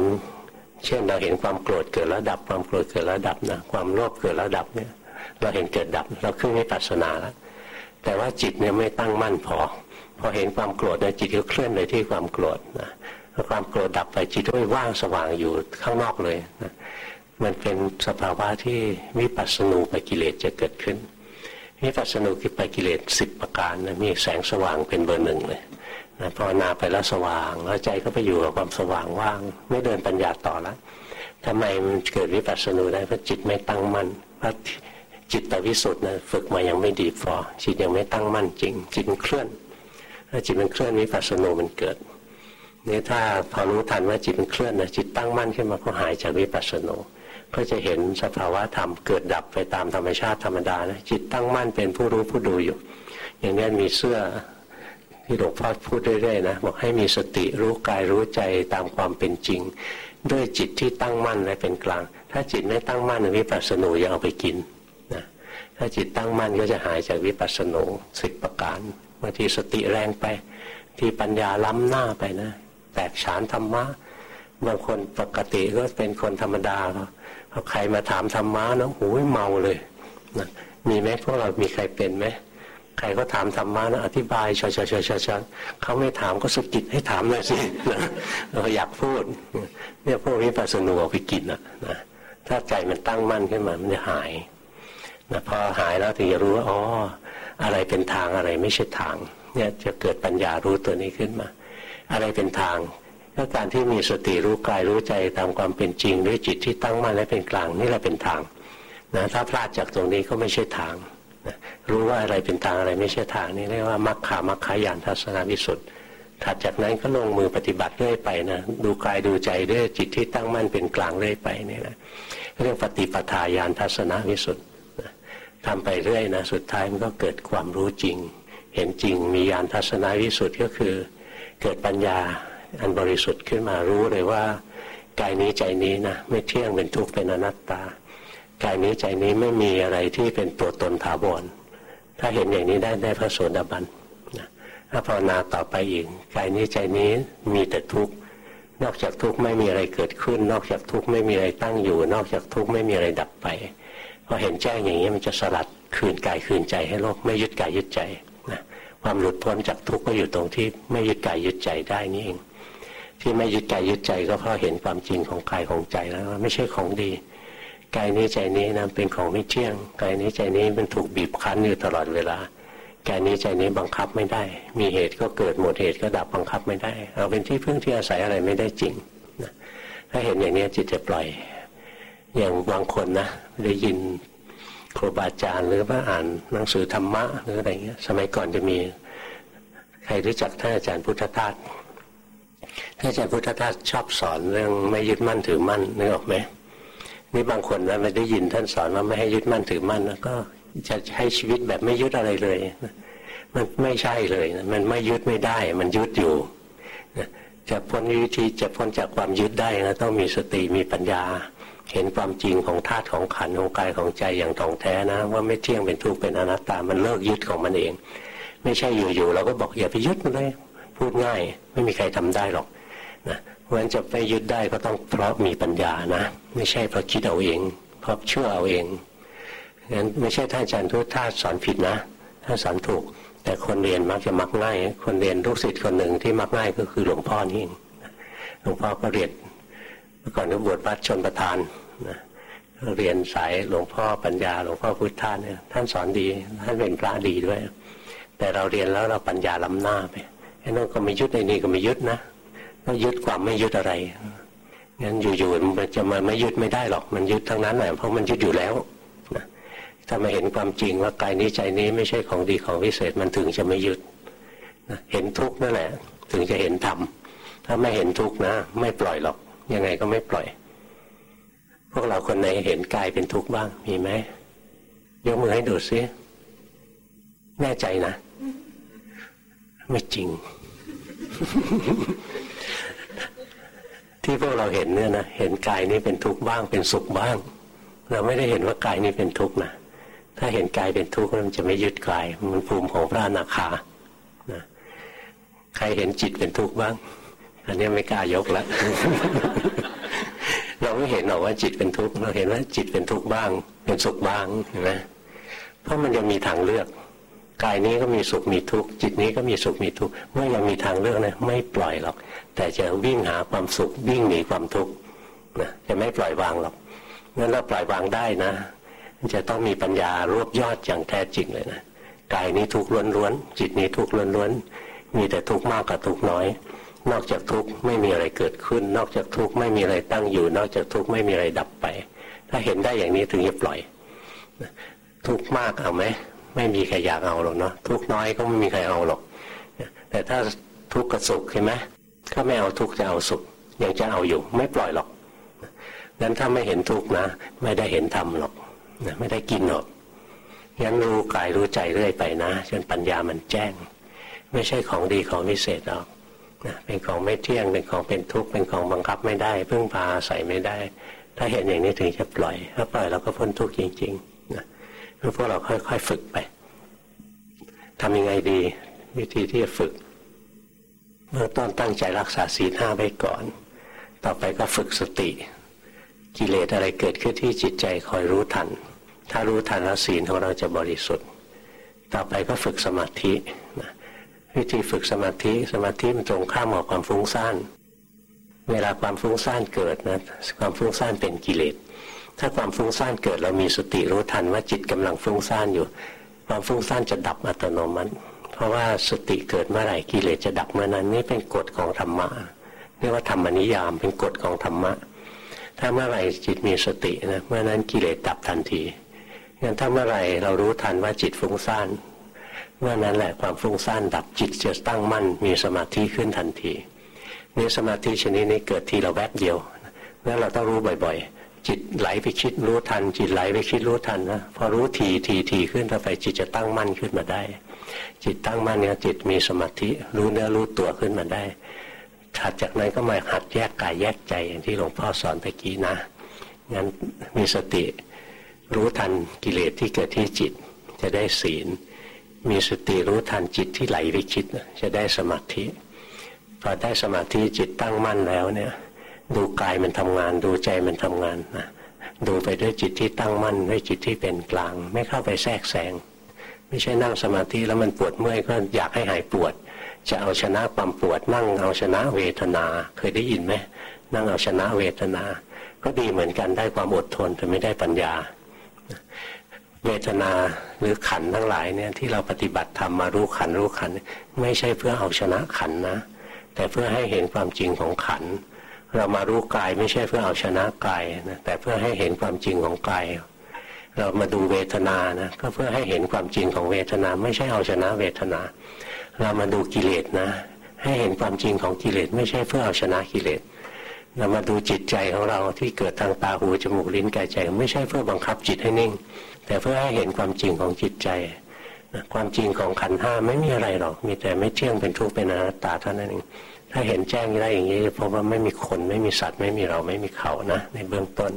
เช่นเราเห็นความโกรธเกิดแล้วดับ ความโกรธเกิดแล้วดับนะความโลภเกิดแล้วดับเนี่ยเราเห็นเกิดดับเราขึ้นไม่ปัสนาแล้วแต่ว่าจิตเนี่ยไม่ตั้งมั่นพอพอเห็นความโกรธเนี่ยจิตก็เคลื่อนไปที่ความโกรธนะพอความโกรธดับไปจิตก็ว่างสว่างอยู่ข้างนอกเลยนะมันเป็นสภาวะที่วิปัสสนูปกิเลสจะเกิดขึ้นวิปัสสนูปกิเลสสิบประการนะมีแสงสว่างเป็นเบอร์หนึ่งเลย ภาวนาไปแล้วสว่าง แล้วใจก็ไปอยู่กับความสว่างว่าง ไม่เดินปัญญาต่อแล้วทำไมมันเกิดวิปัสสนูได้เพราะจิตไม่ตั้งมั่นเพราะจิตตวิสุทธ์นะฝึกมายังไม่ดีพอจิตยังไม่ตั้งมั่นจริง จิตมันเคลื่อนถ้าจิตมันเคลื่อนวิปัสสนูมันเกิดนี่ถ้าพอรู้ทันว่าจิตมันเคลื่อนนะจิตตั้งมั่นขึ้นมาก็หายจากวิปัสสนูก็จะเห็นสภาวะธรรมเกิดดับไปตามธรรมชาติธรรมดานะจิตตั้งมั่นเป็นผู้รู้ผู้ดูอยู่ อย่างนี้มีเสื้อ ที่หลวงพ่อพูดเรื่อยๆนะบอกให้มีสติรู้กายรู้ใจตามความเป็นจริง ด้วยจิตที่ตั้งมั่นและเป็นกลาง ถ้าจิตไม่ตั้งมั่นวิปัสสนูอย่าเอาไปกินนะถ้าจิตตั้งมั่นก็จะหายจากวิปัสสนูสิบประการบางทีสติแรงไป ที่ปัญญาล้ำหน้าไปนะแตกฉานธรรมะบางคนปกติก็เป็นคนธรรมดาพอใครมาถามธรรมะนะหูยเมาเลยนะมีไหมพวกเรามีใครเป็นไหม ใครก็ถามธรรมะนะอธิบายชชชชชเขาไม่ถามก็สกิจให้ถามหน่อยสิเราอยากพูดเนี่ยพวกนี้ปัสสนุออกไปกินนะนะถ้าใจมันตั้งมั่นขึ้นมามันจะหายนะพอหายแล้วถึงจะรู้ว่าอ๋ออะไรเป็นทางอะไรไม่ใช่ทาง เนี่ยจะเกิดปัญญารู้ตัวนี้ขึ้นมา อะไรเป็นทางก็การที่มีสติรู้กายรู้ใจตามความเป็นจริงด้วยจิตที่ตั้งมั่นและเป็นกลางนี่แหละเป็นทางนะถ้าพลาดจากตรงนี้ก็ไม่ใช่ทาง รู้ว่าอะไรเป็นทางอะไรไม่ใช่ทางนี่เรียกว่ามัคคามัคคายานทัศนวิสุทธิ์ถัดจากนั้นก็ลงมือปฏิบัติเรื่อยไปนะดูกายดูใจด้วยจิตที่ตั้งมั่นเป็นกลางเรื่อยไปนี่นะเรื่องปฏิปทาญาณทัศนวิสุทธิ์ทำไปเรื่อยนะสุดท้ายมันก็เกิดความรู้จริง เห็นจริงมีญาณทัศนวิสุทธิ์ก็คือ เกิดปัญญาอันบริสุทธิ์ขึ้นมารู้เลยว่ากายนี้ใจนี้นะไม่เที่ยงเป็นทุกข์เป็นอนัตตา กายนี้ใจนี้ไม่มีอะไรที่เป็นตัวตนถาวรถ้าเห็นอย่างนี้ได้ได้พระโสดาบันถ้าภาวนาต่อไปอีกกายนี้ใจนี้มีแต่ทุกข์นอกจากทุกข์ไม่มีอะไรเกิดขึ้น นอกจากทุกข์ไม่มีอะไรตั้งอยู่ นอกจากทุกข์ไม่มีอะไรดับไปพอเห็นแจ้งอย่างนี้มันจะสลัดคืนกายคืนใจให้โลกไม่ยึดกายยึดใจนะความหลุดพ้นจากทุกข์ก็อยู่ตรงที่ไม่ยึดกายยึดใจได้นี่เองที่ไม่ยึดกายยึดใจก็เพราะเห็นความจริงของกายของใจแล้วว่าไม่ใช่ของดี กายนี้ใจนี้นะเป็นของไม่เที่ยงกายนี้ใจนี้มันถูกบีบคั้นอยู่ตลอดเวลากายนี้ใจนี้บังคับไม่ได้ มีเหตุก็เกิดหมดเหตุก็ดับบังคับไม่ได้เราเป็นที่พึ่งที่อาศัยอะไรไม่ได้จริงนะถ้าเห็นอย่างนี้จิตจะปล่อย อย่างบางคนนะได้ยินครูบาอาจารย์หรือว่าอ่านหนังสือธรรมะหรืออะไรเงี้ย สมัยก่อนจะมี ใครรู้จักท่านอาจารย์พุทธทาสท่านอาจารย์พุทธทาสชอบสอนเรื่องไม่ยึดมั่นถือมั่นนึกออกไหม นี่บางคนนะไม่ได้ยินท่านสอนว่าไม่ให้ยึดมั่นถือมั่นแล้วก็จะใช้ชีวิตแบบไม่ยึดอะไรเลยมันไม่ใช่เลยมันไม่ยึดไม่ได้ มันยึดอยู่จะพ้นวิธีจะพ้นจากความยึดได้นะต้องมีสติมีปัญญา เห็นความจริงของธาตุของขันของกายของใจอย่างท่องแท้นะ ว่าไม่เที่ยงเป็นทุกข์เป็นอนัตตามันเลิกยึดของมันเอง ไม่ใช่อยู่ๆเราก็บอกอย่าไปยึดมันเลย พูดง่าย ไม่มีใครทำได้หรอกนะ ราะฉะนั้นจะไปยึดได้ก็ต้องเพราะมีปัญญานะ ไม่ใช่เพราะคิดเอาเองเพราะเชื่อเอาเองงั้นไม่ใช่ท่านอาจารย์ทุกท่านสอนผิดนะท่านสอนถูก แต่คนเรียนมักจะมักง่าย คนเรียนลูกศิษย์คนหนึ่งที่มักง่ายก็คือหลวงพ่อนี่เองหลวงพ่อก็เรียนเมื่อก่อนก็บวชวัดชนประทานนะเรียนสายหลวงพ่อปัญญาหลวงพ่อพุทธาเนี่ยท่านสอนดีท่านเป็นพระดีด้วย แต่เราเรียนแล้วเราปัญญาล้ำหน้าไปไอ้นั่นก็ไม่ยึดไอ้นี่ก็ไม่ยึดนะ ก็ยึดความไม่ยึดอะไรงั้นอยู่ๆมันจะมาไม่ยึดไม่ได้หรอกมันยึดทั้งนั้นแหละเพราะมันยึดอยู่แล้วนะถ้ามาเห็นความจริงว่ากายนี้ใจนี้ไม่ใช่ของดีของวิเศษมันถึงจะไม่ยึดนะเห็นทุกข์นั่นแหละ ถึงจะเห็นธรรมถ้าไม่เห็นทุกข์นะ ไม่ปล่อยหรอก ยังไงก็ไม่ปล่อย พวกเราคนไหนเห็นกายเป็นทุกข์บ้างมีไหมยกมือให้ดูซิแน่ใจนะ ไม่จริง ที่พวกเราเห็นเนี่ยนะเห็นกายนี้เป็นทุกข์บ้างเป็นสุขบ้าง เราไม่ได้เห็นว่ากายนี้เป็นทุกข์นะถ้าเห็นกายเป็นทุกข์มันจะไม่ยึดกายมันภูมิของพระอนาคานะใครเห็นจิตเป็นทุกข์บ้าง อันนี้ไม่กล้ายกแล้วเราไม่เห็นหรอกว่าจิตเป็นทุกข์เราเห็นว่าจิตเป็นทุกข์บ้าง เป็นสุขบ้างเห็นไหมเพราะมันยังมีทางเลือก กายนี้ก็มีสุขมีทุกข์จิตนี้ก็มีสุขมีทุกข์เมื่อยังมีทางเลือกนะไม่ปล่อยหรอก แต่จะวิ่งหาความสุขวิ่งหนีความทุกข์นะจะไม่ปล่อยวางหรอกงั้นเราปล่อยวางได้นะจะต้องมีปัญญารวบยอดอย่างแท้จริงเลยนะกายนี้ทุกข์ล้วนๆจิตนี้ทุกข์ล้วนๆมีแต่ทุกข์มากกับทุกข์น้อย นอกจากทุกข์ไม่มีอะไรเกิดขึ้น นอกจากทุกข์ไม่มีอะไรตั้งอยู่ นอกจากทุกข์ไม่มีอะไรดับไป ถ้าเห็นได้อย่างนี้ถึงจะปล่อยทุกข์มากเอาไหม ไม่มีใครอยากเอาหรอกเนาะทุกน้อยก็ไม่มีใครเอาหรอก แต่ถ้าทุกข์กับสุขใช่ไหมก็ไม่เอาทุกข์จะเอาสุข ยังจะเอาอยู่ไม่ปล่อยหรอกงั้นถ้าไม่เห็นทุกข์นะ ไม่ได้เห็นธรรมหรอกไม่ได้กินหรอกงั้นรู้กายรู้ใจเรื่อยไปนะจนปัญญามันแจ้ง ไม่ใช่ของดีของวิเศษหรอกเป็นของไม่เที่ยงเป็นของเป็นทุกข์เป็นของบังคับไม่ได้ พึ่งพาใส่ไม่ได้ ถ้าเห็นอย่างนี้ถึงจะปล่อย ถ้าปล่อยเราก็พ้นทุกข์จริง ๆ พวกเราค่อยๆฝึกไปทำยังไงดี วิธีที่จะฝึกเมื่อต้นตั้งใจรักษาศีลห้าไว้ก่อน ต่อไปก็ฝึกสติ กิเลสอะไรเกิดขึ้นที่จิตใจคอยรู้ทัน ถ้ารู้ทันแล้วศีลของเราจะบริสุทธิ์ ต่อไปก็ฝึกสมาธิวิธีฝึกสมาธิสมาธิมันตรงข้ามกับความฟุ้งซ่าน เวลาความฟุ้งซ่านเกิดนะความฟุ้งซ่านเป็นกิเลส ถ้าความฟุ้งซ่านเกิดเรามีสติรู้ทันว่าจิตกำลังฟุ้งซ่านอยู่ ความฟุ้งซ่านจะดับอัตโนมัติ เพราะว่าสติเกิดเมื่อไหร่กิเลสจะดับเมื่อนั้นนี่เป็นกฎของธรรมะเรียกว่าธรรมนิยามเป็นกฎของธรรมะ ถ้าเมื่อไหร่จิตมีสตินะเมื่อนั้นกิเลสดับทันทีงั้นถ้าเมื่อไหร่เรารู้ทันว่าจิตฟุ้งซ่านเมื่อนั้นแหละความฟุ้งซ่านดับจิตจะตั้งมั่นมีสมาธิขึ้นทันทีนี่สมาธิชนิดนี้เกิดทีเราแวบเดียวงั้นเราต้องรู้บ่อยๆ จิตไหลไปคิดรู้ทัน จิตไหลไปคิดรู้ทันนะพอรู้ทีทีทีขึ้นต่อไปจิตจะตั้งมั่นขึ้นมาได้ จิตตั้งมั่นเนี่ยจิตมีสมาธิรู้เนื้อรู้ตัวขึ้นมาได้ถัดจากนั้นก็มาหัดแยกกายแยกใจอย่างที่หลวงพ่อสอนตะกี้นะงั้นมีสติรู้ทันกิเลสที่เกิดที่จิตจะได้ศีล มีสติรู้ทันจิตที่ไหลไปคิดจะได้สมาธิพอได้สมาธิจิตตั้งมั่นแล้วเนี่ย ดูกายมันทำงาน ดูใจมันทำงานนะดูไปด้วยจิตที่ตั้งมั่นด้วยจิตที่เป็นกลาง ไม่เข้าไปแทรกแซงไม่ใช่นั่งสมาธิแล้วมันปวดเมื่อยก็อยากให้หายปวด จะเอาชนะความปวดนั่งเอาชนะเวทนา เคยได้ยินไหมนั่งเอาชนะเวทนา ก็ดีเหมือนกันได้ความอดทนแต่ไม่ได้ปัญญา เวทนาหรือขันทั้งหลายเนี่ยที่เราปฏิบัติทำมารู้ขันรู้ขัน ไม่ใช่เพื่อเอาชนะขันนะ แต่เพื่อให้เห็นความจริงของขันเเรามารู้กายไม่ใช่เพื่อเอาชนะกายนะแต่เพื่อให้เห็นความจริงของกาย เรามาดูเวทนานะก็เพื่อให้เห็นความจริงของเวทนา ไม่ใช่เอาชนะเวทนา เรามาดูกิเลสนะ ให้เห็นความจริงของกิเลสไม่ใช่เพื่อเอาชนะกิเลสเรามาดูจิตใจของเราที่เกิดทางตาหูจมูกลิ้นกายใจ ไม่ใช่เพื่อบังคับจิตให้นิ่ง แต่เพื่อให้เห็นความจริงของจิตใจความจริงของขันห้าไม่มีอะไรหรอกมีแต่ไม่เที่ยงเป็นทุกข์เป็นอนัตตาเท่านั้นเอง ถ้าเห็นแจ้งได้อย่างนี้เพราะว่าไม่มีคนไม่มีสัตว์ไม่มีเราไม่มีเขานะในเบื้องต้น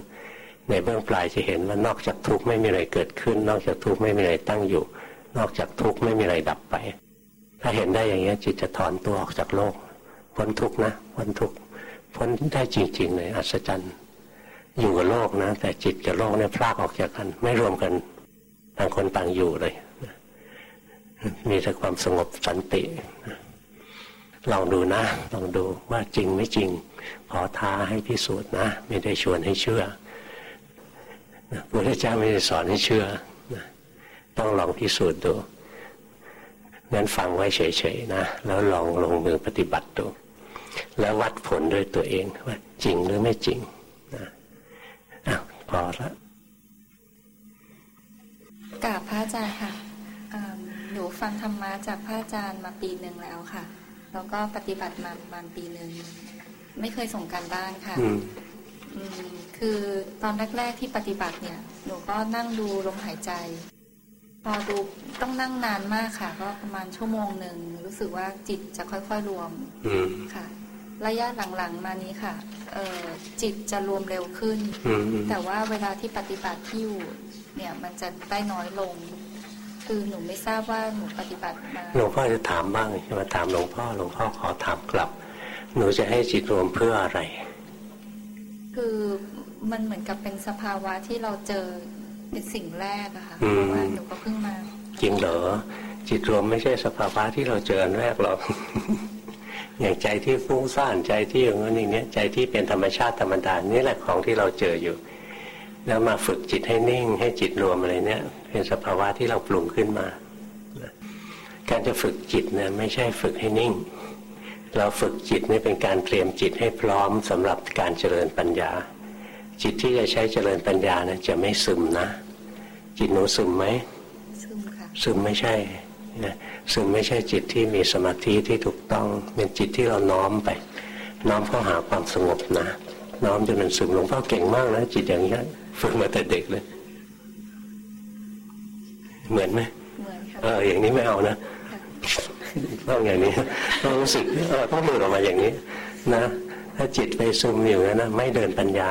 ในเบื้องปลายจะเห็นว่านอกจากทุกข์ไม่มีอะไรเกิดขึ้น นอกจากทุกข์ไม่มีอะไรตั้งอยู่ นอกจากทุกข์ไม่มีอะไรดับไป ถ้าเห็นได้อย่างนี้จิตจะถอนตัวออกจากโลกพ้นทุกข์นะพ้นทุกข์พ้นได้จริงๆเลยอัศจรรย์อยู่กับโลกนะ แต่จิตกับโลกเนี่ยพลากออกจากกัน ไม่รวมกันต่างคนต่างอยู่เลยมีแต่ความสงบสันติ ลองดูนะลองดูว่าจริงไม่จริง ขอท้าให้พิสูจน์นะ ไม่ได้ชวนให้เชื่อพระพุทธเจ้าไม่ได้สอนให้เชื่อต้องลองพิสูจน์ดูงั้นฟังไว้เฉยๆนะ แล้วลองลงมือปฏิบัติดู แล้ววัดผลด้วยตัวเองว่าจริงหรือไม่จริงนะอ้าวพอแล้วกราบพระอาจารย์ค่ะหนูฟังธรรมะจากพระอาจารย์มาปีหนึ่งแล้วค่ะ แล้วก็ปฏิบัติมาประมาณปีหนึ่งไม่เคยส่งการบ้านค่ะคือตอนแรก ๆที่ปฏิบัติเนี่ย หนูก็นั่งดูลมหายใจ พอดูต้องนั่งนานมากค่ะ ก็ประมาณชั่วโมงหนึ่งรู้สึกว่าจิตจะค่อยๆรวมค่ะ ระยะหลังๆมานี้ค่ะเออจิตจะรวมเร็วขึ้น แต่ว่าเวลาที่ปฏิบัติที่อยู่เนี่ยมันจะได้น้อยลง คือหนูไม่ทราบว่าหนูปฏิบัติมาหลวงพ่อจะถามบ้างใช่ไหมถามหลวงพ่อหลวงพ่อขอถามกลับ หนูจะให้จิตรวมเพื่ออะไร คือมันเหมือนกับเป็นสภาวะที่เราเจอเป็นสิ่งแรกอะค่ะเพราะว่าหนูก็เพิ่งมาจริงเหรอจิตรวมไม่ใช่สภาวะที่เราเจอแรกหรอกอย่างใจที่ฟุ้งซ่านใจที่อย่างนี้อย่างนี้ใจที่เป็นธรรมชาติธรรมดานี่แหละของที่เราเจออยู่ แล้วมาฝึกจิตให้นิ่ง ให้จิตรวมอะไรเนี่ย เป็นสภาวะที่เราปรุงขึ้นมา การจะฝึกจิตเนี่ยไม่ใช่ฝึกให้นิ่ง เราฝึกจิตนี่เป็นการเตรียมจิตให้พร้อมสำหรับการเจริญปัญญา จิตที่จะใช้เจริญปัญญานะจะไม่ซึมนะ จิตหนูซึมไหมซึมค่ะซึมไม่ใช่นะซึมไม่ใช่จิตที่มีสมาธิที่ถูกต้องเป็นจิตที่เราน้อมไป น้อมเข้าหาความสงบนะ น้อมจนมันซึมหลวงพ่อเก่งมากนะจิตอย่างนี้ ฝึกมาแต่เด็กเลย เหมือนไหมเหมือนค่ะเอออย่างนี้ไม่เอานะต้องอย่างนี้ต้องรู้สึกต้องมือออกมาอย่างนี้ นะ ถ้าจิตไปซึมอยู่นะไม่เดินปัญญา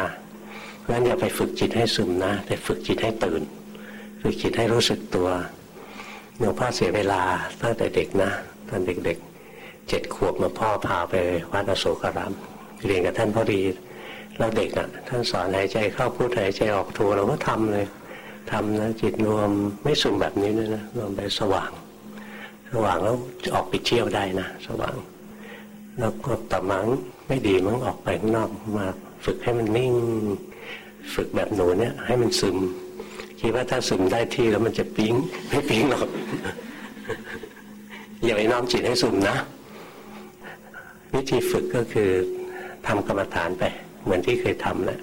เพราะฉะนั้นอย่าไปฝึกจิตให้ซึมนะแต่ฝึกจิตให้ตื่น ฝึกจิตให้รู้สึกตัวหลวงพ่อเสียเวลาตั้งแต่เด็กนะตอนเด็กๆเจ็ดขวบมาพ่อพาไปวัดอโศการามเรียนกับท่านพอดี เราเด็กอะท่านสอนหายใจเข้าพูดหายใจออกโทเราก็ทำเลยทำนะจิตรวมไม่สุ่มแบบนี้เลยนะรวมไปสว่าง สว่างแล้วออกไปเที่ยวได้นะสว่าง แล้วก็ต่มังไม่ดีมั้งออกไปข้างนอกมาฝึกให้มันนิ่ง ฝึกแบบหนูเนี่ยให้มันซึมคิดว่าถ้าซึมได้ที่แล้วมันจะปิ๊งไม่ปิ๊งหรอกอย่าไปน้อมจิตให้ซึมนะ วิธีฝึกก็คือทำกรรมฐานไป เหมือนที่เคยทำแหละ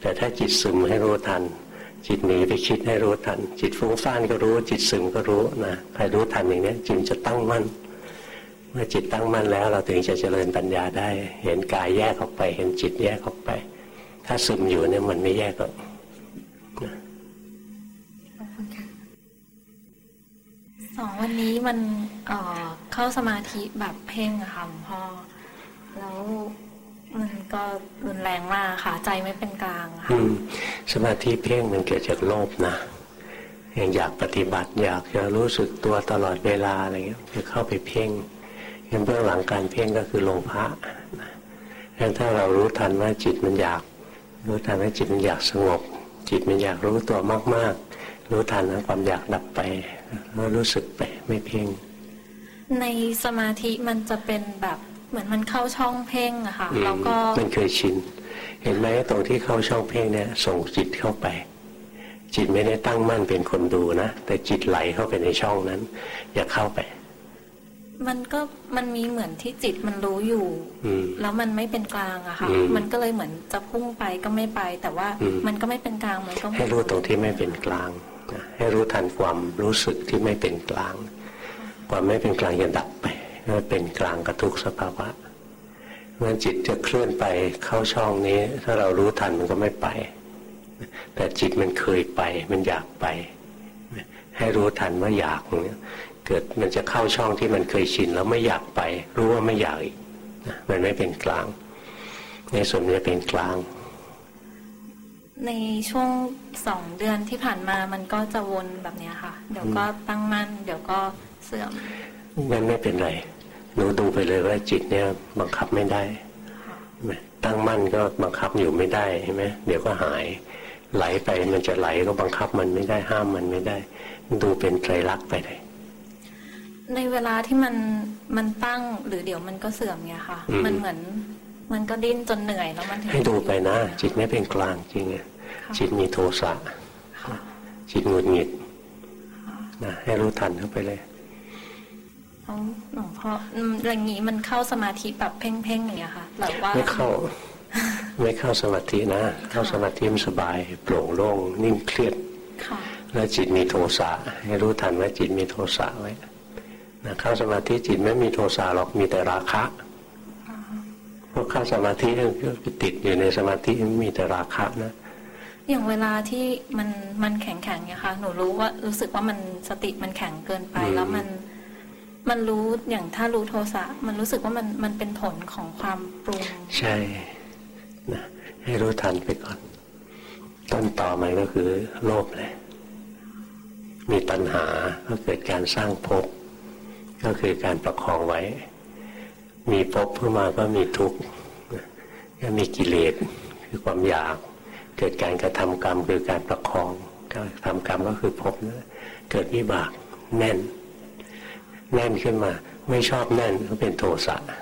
แต่ถ้าจิตซึมให้รู้ทัน จิตหนีไปคิดให้รู้ทัน จิตฟุ้งซ่านก็รู้ จิตซึมก็รู้นะใครรู้ทันอย่างนี้จิตจะตั้งมั่น เมื่อจิตตั้งมั่นแล้ว เราถึงจะเจริญปัญญาได้ เห็นกายแยกออกไป เห็นจิตแยกออกไป ถ้าซึมอยู่เนี่ยมันไม่แยกหรอกสองวันนี้มันเเข้าสมาธิแบบเพ่งอะค่ะหลวงพ่อแล้ว มันก็รุนแรงมากค่ะใจไม่เป็นกลางค่ะสมาธิเพ่งมันเกิดจากโลภนะยังอยากปฏิบัติอยากจะรู้สึกตัวตลอดเวลาอะไรเงี้ยจะเข้าไปเพ่งยังเบื้องหลังการเพ่งก็คือลงพระงั้นถ้าเรารู้ทันว่าจิตมันอยาก รู้ทันว่าจิตมันอยากสงบ จิตมันอยากรู้ตัวมาก ๆ รู้ทันนะความอยากดับไปแล้วรู้สึกไปไม่เพ่งในสมาธิมันจะเป็นแบบ เหมือนมันเข้าช่องเพ่งอะค่ะแล้วก็มันเคยชิน เห็นไหมตรงที่เข้าช่องเพ่งเนี่ยส่งจิตเข้าไป จิตไม่ได้ตั้งมั่นเป็นคนดูนะแต่จิตไหลเข้าไปในช่องนั้น อย่าเข้าไป มันก็มันมีเหมือนที่จิตมันรู้อยู่แล้วมันไม่เป็นกลางอะค่ะ มันก็เลยเหมือนจะพุ่งไปก็ไม่ไป แต่ว่ามันก็ไม่เป็นกลางมันก็ให้รู้ตรงที่ไม่เป็นกลางให้รู้ทันความรู้สึกที่ไม่เป็นกลาง ความไม่เป็นกลางจะดับไป ก็เป็นกลางกับทุกสภาวะเมื่อจิตจะเคลื่อนไปเข้าช่องนี้ ถ้าเรารู้ทันมันก็ไม่ไป แต่จิตมันเคยไป มันอยากไป ให้รู้ทันว่าอยากเนี่ยเกิดมันจะเข้าช่องที่มันเคยชินแล้วไม่อยากไป รู้ว่าไม่อยากอีกมันไม่เป็นกลาง ในส่วนนี้เป็นกลาง ในช่วงสองเดือนที่ผ่านมามันก็จะวนแบบนี้ค่ะ เดี๋ยวก็ตั้งมั่น เดี๋ยวก็เสื่อม มันไม่เป็นไรหนูดูไปเลยว่าจิตเนี่ยบังคับไม่ได้ตั้งมั่นก็บังคับอยู่ไม่ได้ใช่ไหมเดี๋ยวก็หายไหลไปมันจะไหลก็บังคับมันไม่ได้ห้ามมันไม่ได้ ดูเป็นไตรลักษณ์ไปเลย ในเวลาที่มันมันตั้งหรือเดี๋ยวมันก็เสื่อมเนี่ยค่ะอืมมันเหมือน มันก็ดิ้นจนเหนื่อยแล้วมันถึงให้ดูไปนะ จิตไม่เป็นกลางจริงอะจิตมีโทสะค่ะจิตหงุดหงิดนะให้รู้ทันเข้าไปเลย แล้วหลวงพ่ออืมอย่างนี้มันเข้าสมาธิแบบเพ่งๆอย่างเงี้ยค่ะหรือว่าไม่เข้า ไม่เข้าสมาธินะ เข้าสมาธิมันสบาย โปร่งโล่งนิ่งเครียดค่ะแล้วจิตมีโทสะให้รู้ทันว่าจิตมีโทสะไว้นะเข้าสมาธิจิตไม่มีโทสะหรอกมีแต่ราคะพวกเข้าสมาธิก็ติดอยู่ในสมาธิมีแต่ราคะนะอย่างเวลาที่มันมันแข็งแข็งๆเนี่ยค่ะหนูรู้ว่ารู้สึกว่ามันสติมันแข็งเกินไปอืมแล้วมัน มันรู้อย่างถ้ารู้โทสะมันรู้สึกว่ามันมันเป็นผลของความปรุง ใช่นะให้รู้ทันไปก่อน ต้นต่อมันก็คือโลภเลย มีตัณหาก็เกิดการสร้างภพก็คือการประคองไว้ มีภพขึ้นมาก็มีทุกข์ก็มีกิเลสคือความอยากเกิดการกระทำกรรมคือการประคองการทำกรรมก็คือภพนะเกิดวิบากแน่น แน่นขึ้นมา ไม่ชอบแน่นก็เป็นโทสะนะ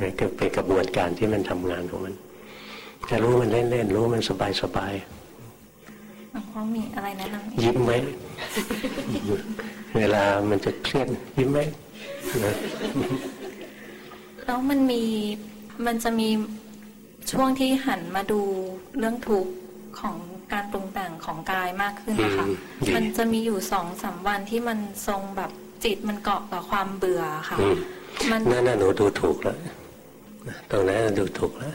นี่ก็เป็นกระบวนการที่มันทำงานของมันจะรู้มันเล่นๆรู้มันสบายหลวงพ่อมีอะไรแนะนำอีกๆยิ้มไหมเวลามันจะเครียดยิ้มไหมนะแล้วมันมีมันจะมีช่วงที่หันมาดูเรื่องทุกข์ของการปรุงแต่งของกายมากขึ้นนะคะดีมันจะมีอยู่สองสามวันที่มันทรงแบบ จิตมันเกาะกับความเบื่อค่ะอืมมันนั่นน่ะหนูดูถูกแล้วตรงนั้นน่ะดูถูกแล้ว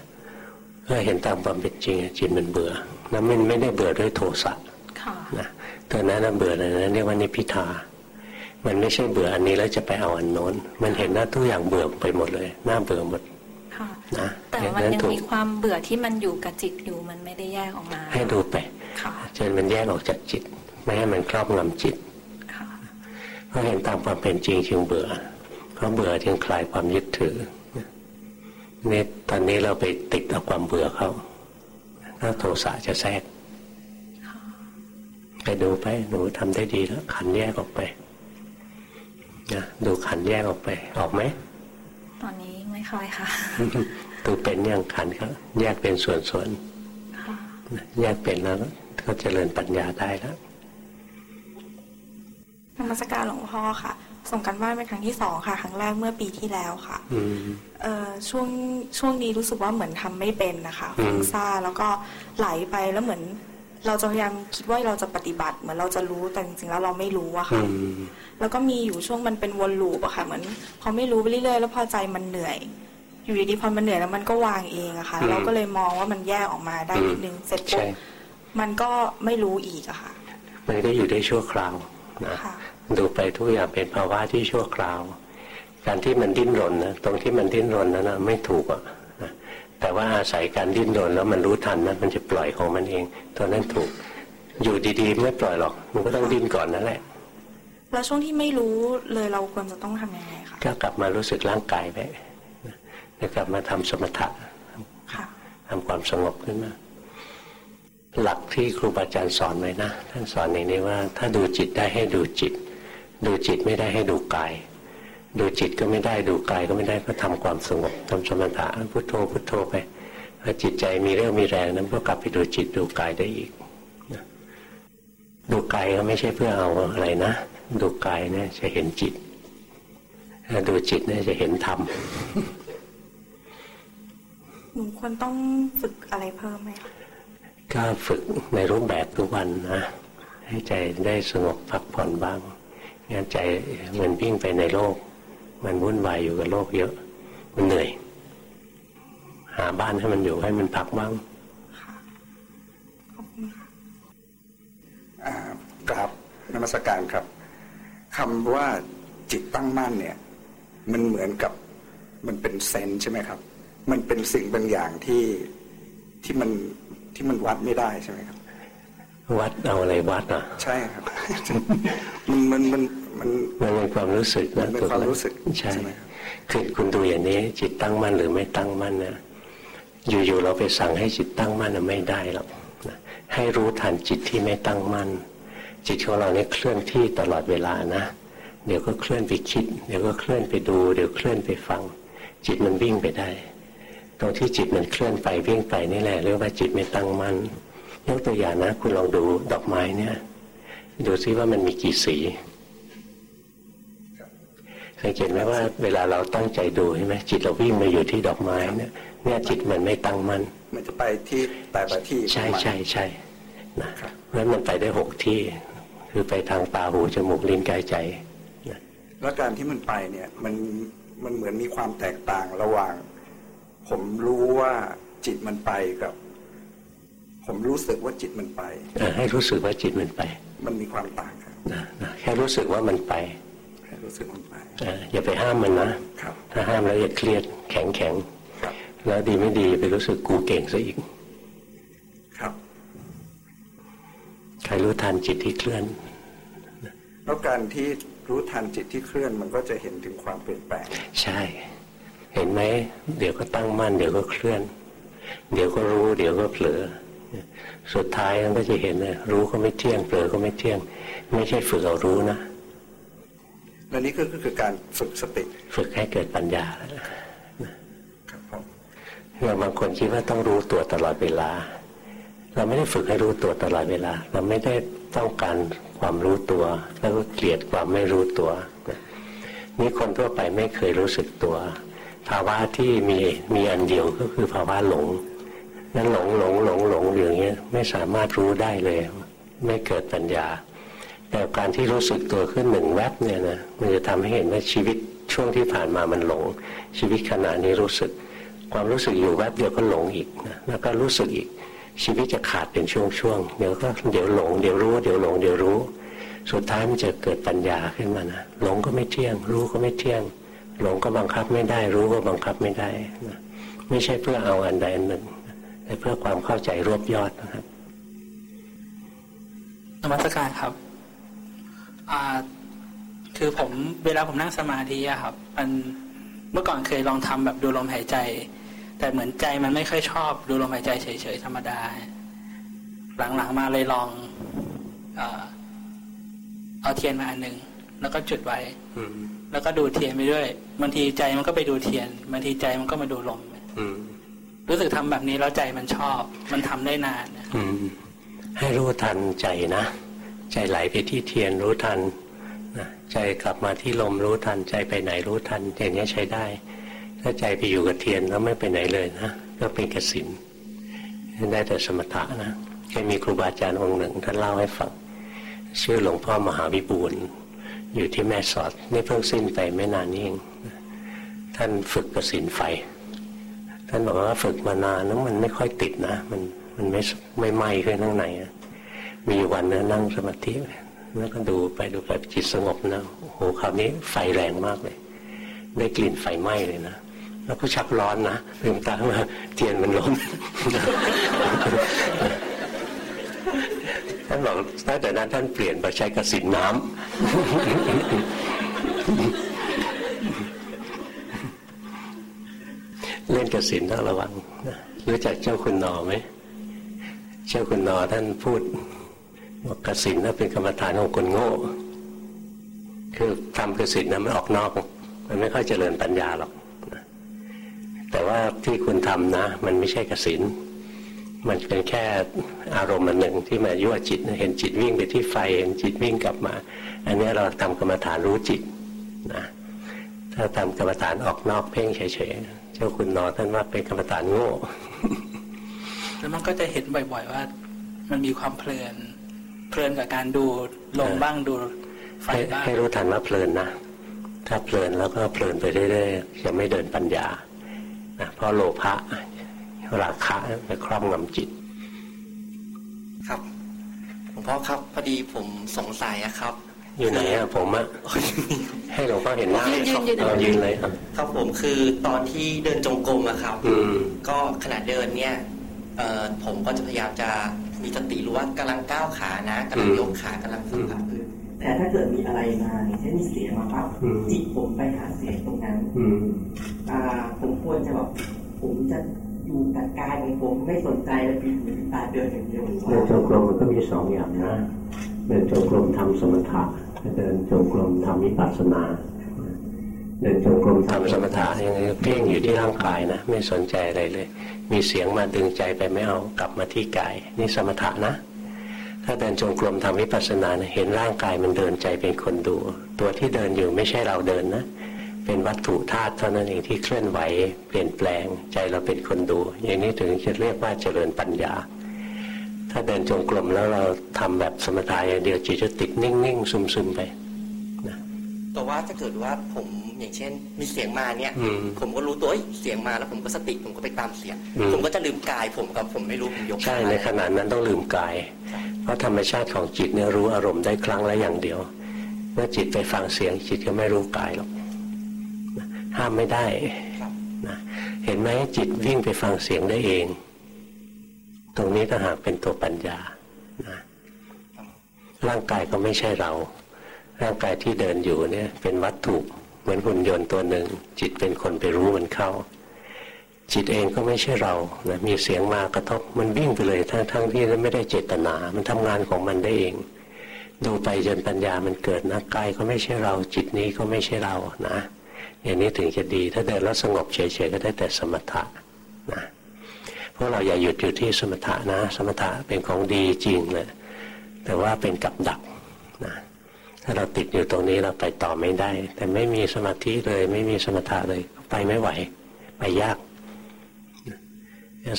ก็เห็นตามความเป็นจริงอะจิตมันเบื่อแล้วมันไม่ได้เบื่อด้วยโทสะค่ะนะตัวนั้นน่ะเบื่อเลยนะเรียกว่านิพพิทา มันไม่ใช่เบื่ออันนี้แล้วจะไปเอาอันโน้น มันเห็นหน้าทุกอย่างเบื่อไปหมดเลยหน้าเบื่อหมดค่ะนะแต่อย่างมันนั้นยังถูกมีความเบื่อที่มันอยู่กับจิตอยู่มันไม่ได้แยกออกมา ให้ดูไปค่ะจนมันแยกออกจากจิต ไม่ให้มันครอบงำจิต ค่ะเพราะเห็นตามความเป็นจริงจึงเบื่อเพราะเบื่อจึงคลายความยึดถือเนี่ยตอนนี้เราไปติดเอาความเบื่อเขาถ้าโทสะจะแทรกไปดูไปหนูทำได้ดีแล้ว ขันแยกออกไปนะดูขันแยกออกไป ออกไหมตอนนี้ไม่ค่อยค่ะดูเป็นอย่างขันเขาแยกเป็นส่วนค่ะๆแยกเป็นแล้วก็เจริญปัญญาได้แล้ว นมัสการหลวงพ่อค่ะ ส่งกันบ้านเป็นครั้งที่สองค่ะ ครั้งแรกเมื่อปีที่แล้วค่ะอืมเอ่อช่วงช่วงนี้รู้สึกว่าเหมือนทำไม่เป็นนะคะอืมฟุ้งซ่านแล้วก็ไหลไปแล้วเหมือน เราจะพยายามคิดว่าเราจะปฏิบัติ เหมือนเราจะรู้แต่จริงๆแล้วเราไม่รู้อะอืค่ะมแล้วก็มีอยู่ช่วงมันเป็นวนลูปอะค่ะ เหมือนพอไม่รู้ไปเรื่อยๆแล้วพอใจมันเหนื่อย อยู่ดีๆพอมันเหนื่อยแล้วมันก็วางเองอะค่ะอืมเราก็เลยมองว่ามันแยกออกมาได้นิดนึงเสร็จปุ๊ใช่บมันก็ไม่รู้อีกอะค่ะมันก็อยู่ได้ชั่วคราว นะค่ะดูไปทุกอย่างเป็นภาวะที่ชั่วคราว การที่มันดิ้นรนนะตรงที่มันดิ้นรนนั้นนะไม่ถูกอะนะแต่ว่าอาศัยการดิ้นรนแล้วมันรู้ทันนะมันจะปล่อยของมันเอง ตัวนั้นถูกอยู่ดีๆ ไม่ปล่อยหรอก มันก็ต้องดิ้นก่อนนั่นแหละแล้วช่วงที่ไม่รู้เลยเราควรจะต้องทำยังไงคะก็กลับมารู้สึกร่างกายไปนะแล้วกลับมาทำสมถะค่ะทำความสงบขึ้นมา หลักที่ครูบาอาจารย์สอนไว้นะ ท่านสอนอย่างนี้ว่า ถ้าดูจิตได้ให้ดูจิต ดูจิตไม่ได้ให้ดูกาย ดูจิตก็ไม่ได้ดูกายก็ไม่ได้ก็ทำความสงบทำสมถะพุทโธพุทโธไปพอจิตใจมีเรื่องมีแรงนั้นก็กลับไปดูจิตดูกายได้อีกดูกายก็ไม่ใช่เพื่อเอาอะไรนะ ดูกายเนี่ยจะเห็นจิตถ้าดูจิตเนี่ยจะเห็นธรรมหนูควรต้องฝึกอะไรเพิ่มไหมคะ ก็ฝึกในรูปแบบทุกวันนะให้ใจได้สงบพักผ่อนบ้างงั้นใจมันวิ่งไปในโลก มันวุ่นวายอยู่กับโลกเยอะ มันเหนื่อย หาบ้านให้มันอยู่ให้มันพักบ้างกราบนมัสการครับคำว่าจิตตั้งมั่นเนี่ย มันเหมือนกับมันเป็นเซนใช่ไหมครับ มันเป็นสิ่งบางอย่างที่ที่มัน ที่มันวัดไม่ได้ใช่ไหมครับ วัดเอาอะไรวัดอะ ใช่ครับ มันมันมันมันมันเป็นความรู้สึกมันะนเป็นถูกความไหรู้สึกใช่ใช่ไหมครับคือคุณดูอย่างนี้ จิตตั้งมั่นหรือไม่ตั้งมั่นนะอยู่ๆเราไปสั่งให้จิตตั้งมั่นไม่ได้หรอกให้รู้ทันจิตที่ไม่ตั้งมั่น จิตของเราเนี่ยเคลื่อนที่ตลอดเวลานะเดี๋ยวก็เคลื่อนไปคิด เดี๋ยวก็เคลื่อนไปดู เดี๋ยวเคลื่อนไปฟัง จิตมันวิ่งไปได้ ตรงที่จิตมันเคลื่อนไปวิ่งไปนี่แหละเรียกว่าจิตไม่ตั้งมั่นยกตัวอย่างนะ คุณลองดูดอกไม้เนี่ย ดูซิว่ามันมีกี่สีสังเกตไหมว่าเวลาเราตั้งใจดูใช่ไหมจิตเราวิ่งมาอยู่ที่ดอกไม้เนี่ยเนี่ยจิตมันไม่ตั้งมั่นมันจะไปที่แต่ละที่ ใช่ใช่ใช่นะเพราะมันไปได้หกที่ คือไปทางตาหูจมูกลิ้นกายใจนะแล้วการที่มันไปเนี่ยมันมันเหมือนมีความแตกต่างระหว่าง ผมรู้ว่าจิตมันไปกับ ผมรู้สึกว่าจิตมันไปให้รู้สึกว่าจิตมันไป มันมีความต่างครับนะแค่รู้สึกว่ามันไปแค่รู้สึกมันไปอย่าไปห้ามมันนะถ้าห้ามแล้วอย่าเครียดแข็งแข็งแล้วดีไม่ดีไปรู้สึกกูเก่งซะอีก ครับ ใครรู้ทันจิตที่เคลื่อน แล้วการที่รู้ทันจิตที่เคลื่อนมันก็จะเห็นถึงความเปลี่ยนแปลง ใช่ เห็นไหมเดี๋ยวก็ตั้งมั่นเดี๋ยวก็เคลื่อน เดี๋ยวก็รู้ เดี๋ยวก็เผลอสุดท้ายมันก็จะเห็นเลยรู้ก็ไม่เที่ยงเผลอก็ไม่เที่ยง ไม่ใช่ฝึกเอารู้นะและนี่ก็คือการฝึกสติ ฝึกให้เกิดปัญญาเราบางคนคิดว่าต้องรู้ตัวตลอดเวลา เราไม่ได้ฝึกให้รู้ตัวตลอดเวลา เราไม่ได้ต้องการความรู้ตัว แล้วก็เกลียดความไม่รู้ตัวนี่คนทั่วไปไม่เคยรู้สึกตัว ภาวะที่มีมีอันเดียวก็คือภาวะหลงนั้นหลงหลงหลงหลงอย่างเงี้ยไม่สามารถรู้ได้เลย ไม่เกิดปัญญา แต่การที่รู้สึกตัวขึ้นหนึ่งแวบเนี่ยนะมันจะทำให้เห็นว่าชีวิตช่วงที่ผ่านมามันหลง ชีวิตขณะนี้รู้สึก ความรู้สึกอยู่แวบเดียวก็หลงอีกนะแล้วก็รู้สึกอีกชีวิตจะขาดเป็นช่วงๆเดี๋ยวก็เดี๋ยวหลงเดี๋ยวรู้เดี๋ยวหลงเดี๋ยวรู้ สุดท้ายมันจะเกิดปัญญาขึ้นมานะหลงก็ไม่เที่ยง รู้ก็ไม่เที่ยง หลงก็บังคับไม่ได้ รู้ก็บังคับไม่ได้นะไม่ใช่เพื่อเอาอันใดอันหนึ่งแต่เพื่อความเข้าใจรวบยอดนะครับนมัสการครับอ่าคือผมเวลาผมนั่งสมาธิอะครับ มันเมื่อก่อนเคยลองทำแบบดูลมหายใจ แต่เหมือนใจมันไม่ค่อยชอบดูลมหายใจเฉยๆธรรมดา หลังๆมาเลยลองเอาเทียนมาอันหนึ่งแล้วก็จุดไว้ แล้วก็ดูเทียนไปด้วยบางทีใจมันก็ไปดูเทียนบางทีใจมันก็มาดูลมรู้สึกทำแบบนี้แล้วใจมันชอบ มันทำได้นานให้รู้ทันใจนะ ใจไหลไปที่เทียนรู้ทันนะใจกลับมาที่ลมรู้ทันใจไปไหนรู้ทันอย่างนี้ใช้ได้ ถ้าใจไปอยู่กับเทียนแล้วไม่ไปไหนเลยนะก็เป็นกสินได้แต่สมถะนะเคยมีครูบาอาจารย์องค์หนึ่งท่านเล่าให้ฟังชื่อหลวงพ่อมหาวิบูล อยู่ที่แม่สอดนี่เพิ่งสิ้นไปไม่นานนี้เองท่านฝึกกสินไฟ ท่านบอกว่าฝึกมานานแล้วมันไม่ค่อยติดนะ มันมันไม่ไม่ไหม้ขึ้นข้างในมีวันนึงนั่งสมาธิแล้วก็ดูไปดูไปจิตสงบนะโอ้โหคราวนี้ไฟแรงมากเลย ได้กลิ่นไฟไหม้เลยนะแล้วก็ชักร้อนนะลืมตามาเทียนมันล้ม ท่านบอกตั้งแต่นั้นท่านเปลี่ยนไปใช้กระสินน้ำเล่นกระสินต้องระวังรู้จักเจ้าคุณนอไหมเจ้าคุณนอท่านพูดบอกกสินนั้นเป็นกรรมฐานของคนโง่ คือทำกสินนั้นมันออกนอก มันไม่ค่อยเจริญปัญญาหรอก แต่ว่าที่คุณทำนะ มันไม่ใช่กสิน มันเป็นแค่อารมณ์อันหนึ่งที่มายั่วจิต เห็นจิตวิ่งไปที่ไฟ เห็นจิตวิ่งกลับมา อันนี้เราทำกรรมฐานรู้จิตนะถ้าทำกรรมฐานออกนอกเพ่งเฉยๆ เจ้าคุณนอท่านว่าเป็นกรรมฐานโง่แล้วมันก็จะเห็นบ่อยๆว่า มันมีความเพลิน เพลินกับการดูลมบ้างดูไฟบ้างให้รู้ทันว่าเพลินนะถ้าเพลินแล้วก็เพลินไปเรื่อยๆจะไม่เดินปัญญานะเพราะโลภะ ราคะไปครอบงำจิต ครับหลวงพ่อครับพอดีผมสงสัยครับ อยู่ไหนอะผมอะให้หลวงพ่อเห็นหน้าเรายืนเลยครับ ครับผมคือตอนที่เดินจงกรมอะครับก็ขณะเดินเนี่ยผมก็จะพยายามจะมีสติรู้ว่ากำลังก้าวขานะกำลังยกขากำลังสัมผัสพื้นแต่ถ้าเกิดมีอะไรมาอย่างเช่นมีเสียงมาปั๊บจิตผมไปหาเสียงตรงนั้นอ่าผมควรจะแบบผมจะ อยู่แต่กายของผมไม่สนใจและปิดหูตาเดินอย่างเดียวเดินจงกรมมันก็มีสองอย่างนะเดินจงกรมทำสมถะเดินจงกรมทำวิปัสสนา เดินจงกรมทำสมถะยังไงเพ่งอยู่ที่ร่างกายนะไม่สนใจอะไรเลย มีเสียงมาดึงใจไปไม่เอากลับมาที่กาย นี่สมถะนะ ถ้าเดินจงกรมทำวิปัสสนาเห็นร่างกายมันเดินใจเป็นคนดู ตัวที่เดินอยู่ไม่ใช่เราเดินนะ เป็นวัตถุธาตุเท่านั้นเองที่เคลื่อนไหว เปลี่ยนแปลงใจเราเป็นคนดู อย่างนี้ถึงจะเรียกว่าเจริญปัญญา ถ้าเดินจงกรมแล้วเราทำแบบสมถะอย่างเดียวจิตจะติดนิ่งๆซึมๆไปนะแต่ว่าถ้าเกิดว่าผมอย่างเช่น มีเสียงมาเนี่ย ผมก็รู้ตัวเสียงมาแล้วผมก็สติผมก็ไปตามเสียง ผมก็จะลืมกายผมกับผมไม่รู้ผมยกใช่ในขณะนั้นต้องลืมกาย เพราะธรรมชาติของจิตเนี่ยรู้อารมณ์ได้ครั้งละอย่างเดียวเมื่อจิตไปฟังเสียงจิตก็ไม่รู้กายหรอก ห้ามไม่ได้นะเห็นไหมจิตวิ่งไปฟังเสียงได้เอง ตรงนี้ถ้าหากเป็นตัวปัญญานะร่างกายก็ไม่ใช่เรา ร่างกายที่เดินอยู่เนี่ย เป็นวัตถุเหมือนหุ่นยนต์ตัวหนึ่ง จิตเป็นคนไปรู้มันเข้า จิตเองก็ไม่ใช่เรานะมีเสียงมากระทบมันวิ่งไปเลยทั้งทั้งที่ไม่ได้เจตนา มันทำงานของมันได้เองดูไปจนปัญญามันเกิดนะกายก็ไม่ใช่เรา จิตนี้ก็ไม่ใช่เรานะ อย่างนี้ถึงจะดี ถ้าเดินแล้วสงบเฉยๆก็ได้แต่สมถะนะพวกเราอย่าหยุดอยู่ที่สมถะนะ สมถะเป็นของดีจริงเลยแต่ว่าเป็นกับดักนะถ้าเราติดอยู่ตรงนี้เราไปต่อไม่ได้ แต่ไม่มีสมาธิเลย ไม่มีสมถะเลยไปไม่ไหว ไปยาก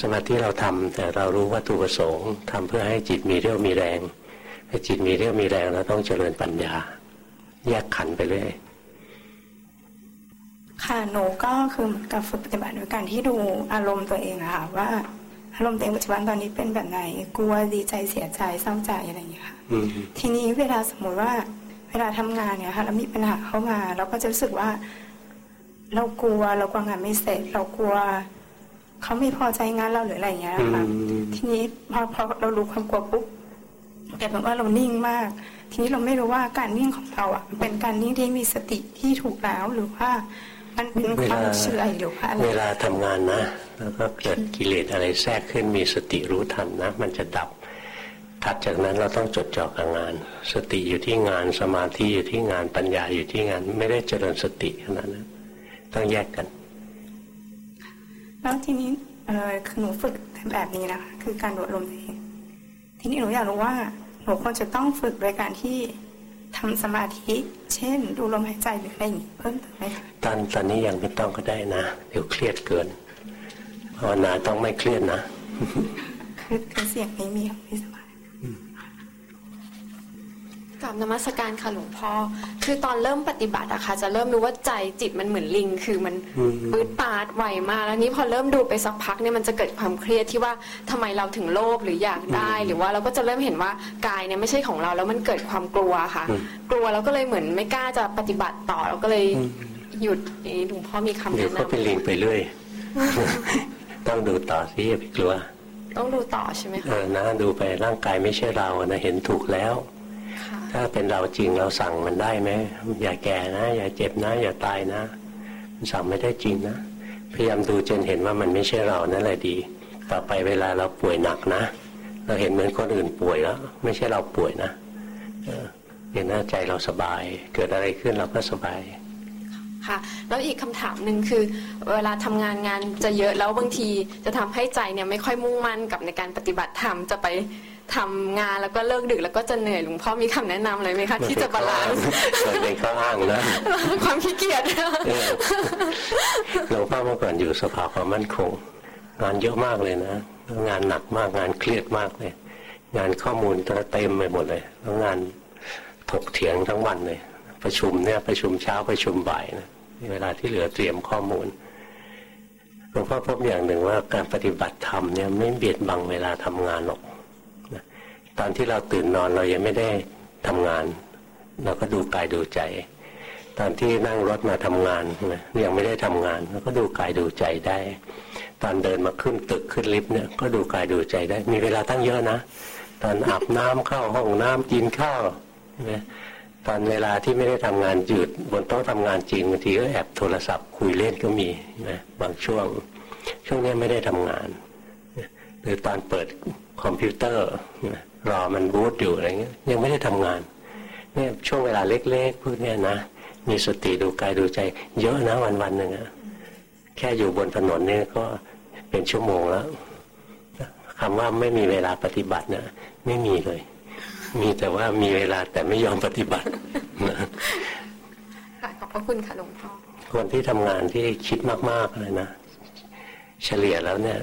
สมาธิเราทำแต่เรารู้วัตถุประสงค์ทำเพื่อให้จิตมีเรี่ยวมีแรง ให้จิตมีเรี่ยวมีแรงเราต้องเจริญปัญญา แยกขันไปเรื่อย ค่ะหนูก็คือเหมือนกับฝึกปฏิบัติโดยการที่ดูอารมณ์ตัวเองอะค่ะว่าอารมณ์ตัวเองปัจจุบันตอนนี้เป็นแบบไหนกลัวดีใจเสียใจเศร้าใจอะไรอย่างเงี้ยค่ะทีนี้เวลาสมมุติว่า เวลาทำงานเนี่ยค่ะแล้วมีปัญหาเข้ามาเราก็จะรู้สึกว่า เรากลัวเรากลัวงานไม่เสร็จ เรากลัวเขาไม่พอใจงานเราหรืออะไรอย่างเงี้ยค่ะทีนี้พอพอเรารู้ความกลัวปุ๊บกลายเป็นว่าเรานิ่งมาก ทีนี้เราไม่รู้ว่าการนิ่งของเราอะเป็นการนิ่งที่มีสติที่ถูกแล้วหรือว่า มันเป็นความเชื่อหรือว่าอะไรเวลาทำงานนะแล้วก็เกิดกิเลสอะไรแทรกขึ้นมีสติรู้ทันนะ มันจะดับถัดจากนั้นเราต้องจดจ่อกับงาน สติอยู่ที่งานสมาธิอยู่ที่งานปัญญาอยู่ที่งาน ไม่ได้เจริญสติขนาดนั้นต้องแยกกันแล้วทีนี้เออคือหนูฝึกแบบนี้นะคะคือการดูอารมณ์เองทีนี้หนูอยากรู้ว่าหนูควรจะต้องฝึกโดยการที่ ทำสมาธิ เช่น ดูลมหายใจหรืออะไรอย่างนี้เพิ่มเติมไหมคะตอนตอนนี้ยังไม่ต้องก็ได้นะ เดี๋ยวเครียดเกินภาวนาต้องไม่เครียดนะ คือคือเสียงไม่มีไม่ส บายกับนมัสการค่ะหลวงพ่อ คือตอนเริ่มปฏิบัติอะค่ะ จะเริ่มรู้ว่าใจจิตมันเหมือนลิง คือมันปืดปาดไหวมากแล้วนี้พอเริ่มดูไปสักพักเนี่ยมันจะเกิดความเครียดที่ว่าทำไมเราถึงโลภหรืออยากได้ หรือว่าเราก็จะเริ่มเห็นว่ากายเนี่ยไม่ใช่ของเราแล้วมันเกิดความกลัวค่ะ กลัวแล้วก็เลยเหมือนไม่กล้าจะปฏิบัติต่อเราก็เลยหยุดนี่หลวงพ่อมีคำแนะนำเดี๋ยวก็เป็นลิงไปเรื่อยต้องดูต่อสิอย่าไปกลัวต้องดูต่อใช่ไหมคะเออนะดูไปร่างกายไม่ใช่เรานะเห็นถูกแล้ว ถ้าเป็นเราจริงเราสั่งมันได้ไหมอย่าแก่นะ อย่าเจ็บนะ อย่าตายนะ มันสั่งไม่ได้จริงนะพยายามดูจนเห็นว่ามันไม่ใช่เรานั่นแหละดี ต่อไปเวลาเราป่วยหนักนะ เราเห็นเหมือนคนอื่นป่วยแล้ว ไม่ใช่เราป่วยนะเห็นหน้าใจเราสบาย เกิดอะไรขึ้นเราก็สบายค่ะแล้วอีกคำถามหนึ่งคือ เวลาทำงานงานจะเยอะแล้วบางทีจะทำให้ใจเนี่ยไม่ค่อยมุ่งมั่นกับในการปฏิบัติธรรมจะไป ทำงานแล้วก็เลิกดึกแล้วก็จะเหนื่อยหลวงพ่อมีคำแนะนำเลยไหมคะที่จะ balanceซ์เป็นข้ออ้างนะความขี้เกียจหลวงพ่อเมื่อก่อนอยู่สภาความมั่นคง งานเยอะมากเลยนะ งานหนักมากงานเครียดมากเลย งานข้อมูลเต็มไปหมดเลยแล้วงานถกเถียงทั้งวันเลย ประชุมเนี่ยประชุมเช้าประชุมบ่ายนะเวลาที่เหลือเตรียมข้อมูลหลวงพ่อพบอย่างหนึ่งว่าการปฏิบัติธรรมเนี่ยไม่เบียดบังเวลาทำงานหรอก ตอนที่เราตื่นนอนเรายังไม่ได้ทำงาน เราก็ดูกายดูใจ ตอนที่นั่งรถมาทำงานยังไม่ได้ทำงานเราก็ดูกายดูใจได้ ตอนเดินมาขึ้นตึกขึ้นลิฟต์เนี่ยก็ดูกายดูใจได้ มีเวลาตั้งเยอะนะ ตอนอาบน้ำเข้าห้องน้ำกินข้าวนะตอนเวลาที่ไม่ได้ทำงานหยุดบนโต๊ะทำงานจริงบางทีก็แอบโทรศัพท์คุยเล่นก็มีนะบางช่วง ช่วงนี้ไม่ได้ทำงานหรือตอนเปิดคอมพิวเตอร์ รอมันบูตอยู่อะไรเงี้ย ยังไม่ได้ทำงาน เนี่ยช่วงเวลาเล็กๆพวกนี้นะมีสติดูกายดูใจ เยอะนะวันวันหนึ่งอะแค่อยู่บนถนนนี่ก็เป็นชั่วโมงแล้วคำว่าไม่มีเวลาปฏิบัติเนะไม่มีเลย มีแต่ว่ามีเวลาแต่ไม่ยอมปฏิบัติค่ะขอบพระคุณค่ะหลวงพ่อคนที่ทำงานที่คิดมากๆเลยนะเฉลี่ยแล้วเนี่ย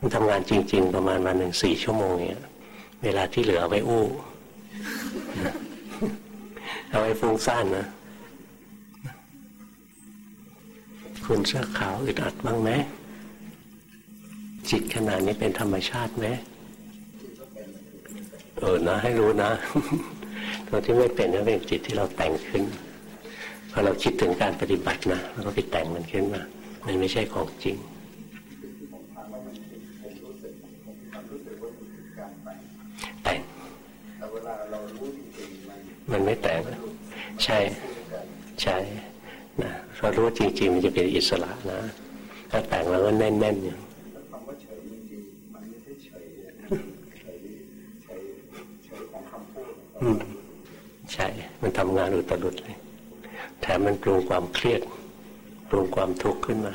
มันทำงานจริง ๆ ประมาณวันหนึ่งสี่ชั่วโมงเนี่ย เวลาที่เหลือเอาไว้อู้ เอาไว้ฟุ้งซ่านนะ คุณเสื้อขาวอึดอัดบ้างไหมจิตขนาดนี้เป็นธรรมชาติไหมเออนะ ให้รู้นะตัวที่ไม่เป็นก็เป็นจิตที่เราแต่งขึ้นพอเราคิดถึงการปฏิบัตินะเราก็ไปแต่งมันขึ้นมา มันไม่ใช่ของจริง แต่ง มันไม่แต่งใช่ใช่นะพอรู้จริงๆมันจะเป็นอิสระนะถ้าแต่งแล้วก็แน่นๆอย่างใช่ มันทำงานอุตรุดเลยแถมมันปรุงความเครียด ปรุงความทุกข์ขึ้นมา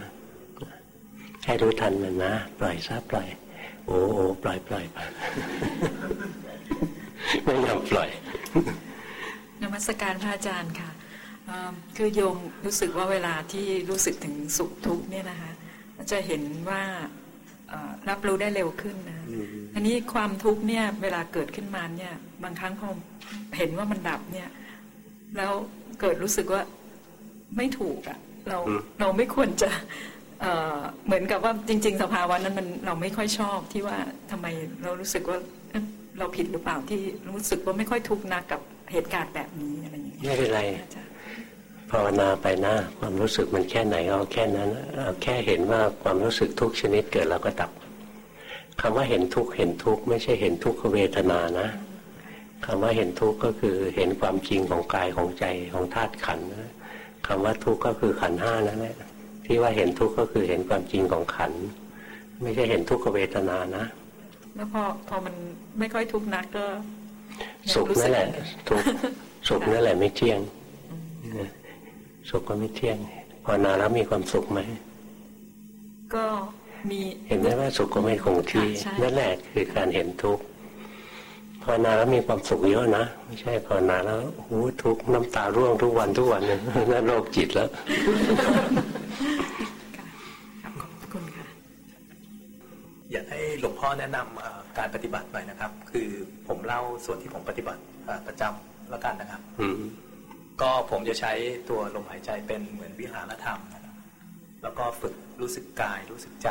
ให้รู้ทันมันนะ ปล่อยซะปล่อย โอ้โอ้ปล่อยปล่อยไปไม่ยอมปล่อย นมัสการพระอาจารย์ค่ะคือโยมรู้สึกว่าเวลาที่รู้สึกถึงสุขทุกข์เนี่ยนะคะจะเห็นว่ารับรู้ได้เร็วขึ้นนะอันนี้ความทุกข์เนี่ยเวลาเกิดขึ้นมาเนี่ยบางครั้งพอเห็นว่ามันดับเนี่ยแล้วเกิดรู้สึกว่าไม่ถูกอะ่ะเราเราไม่ควรจะเเหมือนกับว่าจริง ๆ สภาวะนั้นมันเราไม่ค่อยชอบที่ว่าทำไมเรารู้สึกว่าเราผิดหรือเปล่าที่รู้สึกว่าไม่ค่อยทุกข์นักกับ เหตุการณ์แบบนี้อะไรอย่างเงี้ยไม่เป็นไรภาวนาไปนะความรู้สึกมันแค่ไหนเอาแค่นั้นเอาแค่เห็นว่าความรู้สึกทุกชนิดเกิดแล้วก็ดับคำว่าเห็นทุกเห็นทุกไม่ใช่เห็นทุกขเวทนานะคำว่าเห็นทุกก็คือเห็นความจริงของกายของใจของธาตุขันนะคำว่าทุกก็คือขันห้านั่นแหละที่ว่าเห็นทุกก็คือเห็นความจริงของขัน ไม่ใช่เห็นทุกขเวทนานะ แล้วพอพอมันไม่ค่อยทุกนักก็ สุขนั่นแหละทุกสุขนั่นแหละไม่เที่ยงสุขก็ไม่เที่ยงภาวนาแล้วมีความสุขไหมก็มีเห็นไหมว่าสุขก็ไม่คงที่นั่นแหละคือการเห็นทุกข์ภาวนาแล้วมีความสุขเยอะนะไม่ใช่ภาวนาแล้วโอ้ทุกข์น้ำตาร่วงทุกวันทุกวันนั่นโรคจิตแล้ว อยากให้หลวงพ่อแนะนำการปฏิบัติหน่อยนะครับ คือผมเล่าส่วนที่ผมปฏิบัติประจำแล้วกันนะครับก็ผมจะใช้ตัวลมหายใจเป็นเหมือนวิหารธรรมนะครับแล้วก็ฝึกรู้สึกกายรู้สึกใจ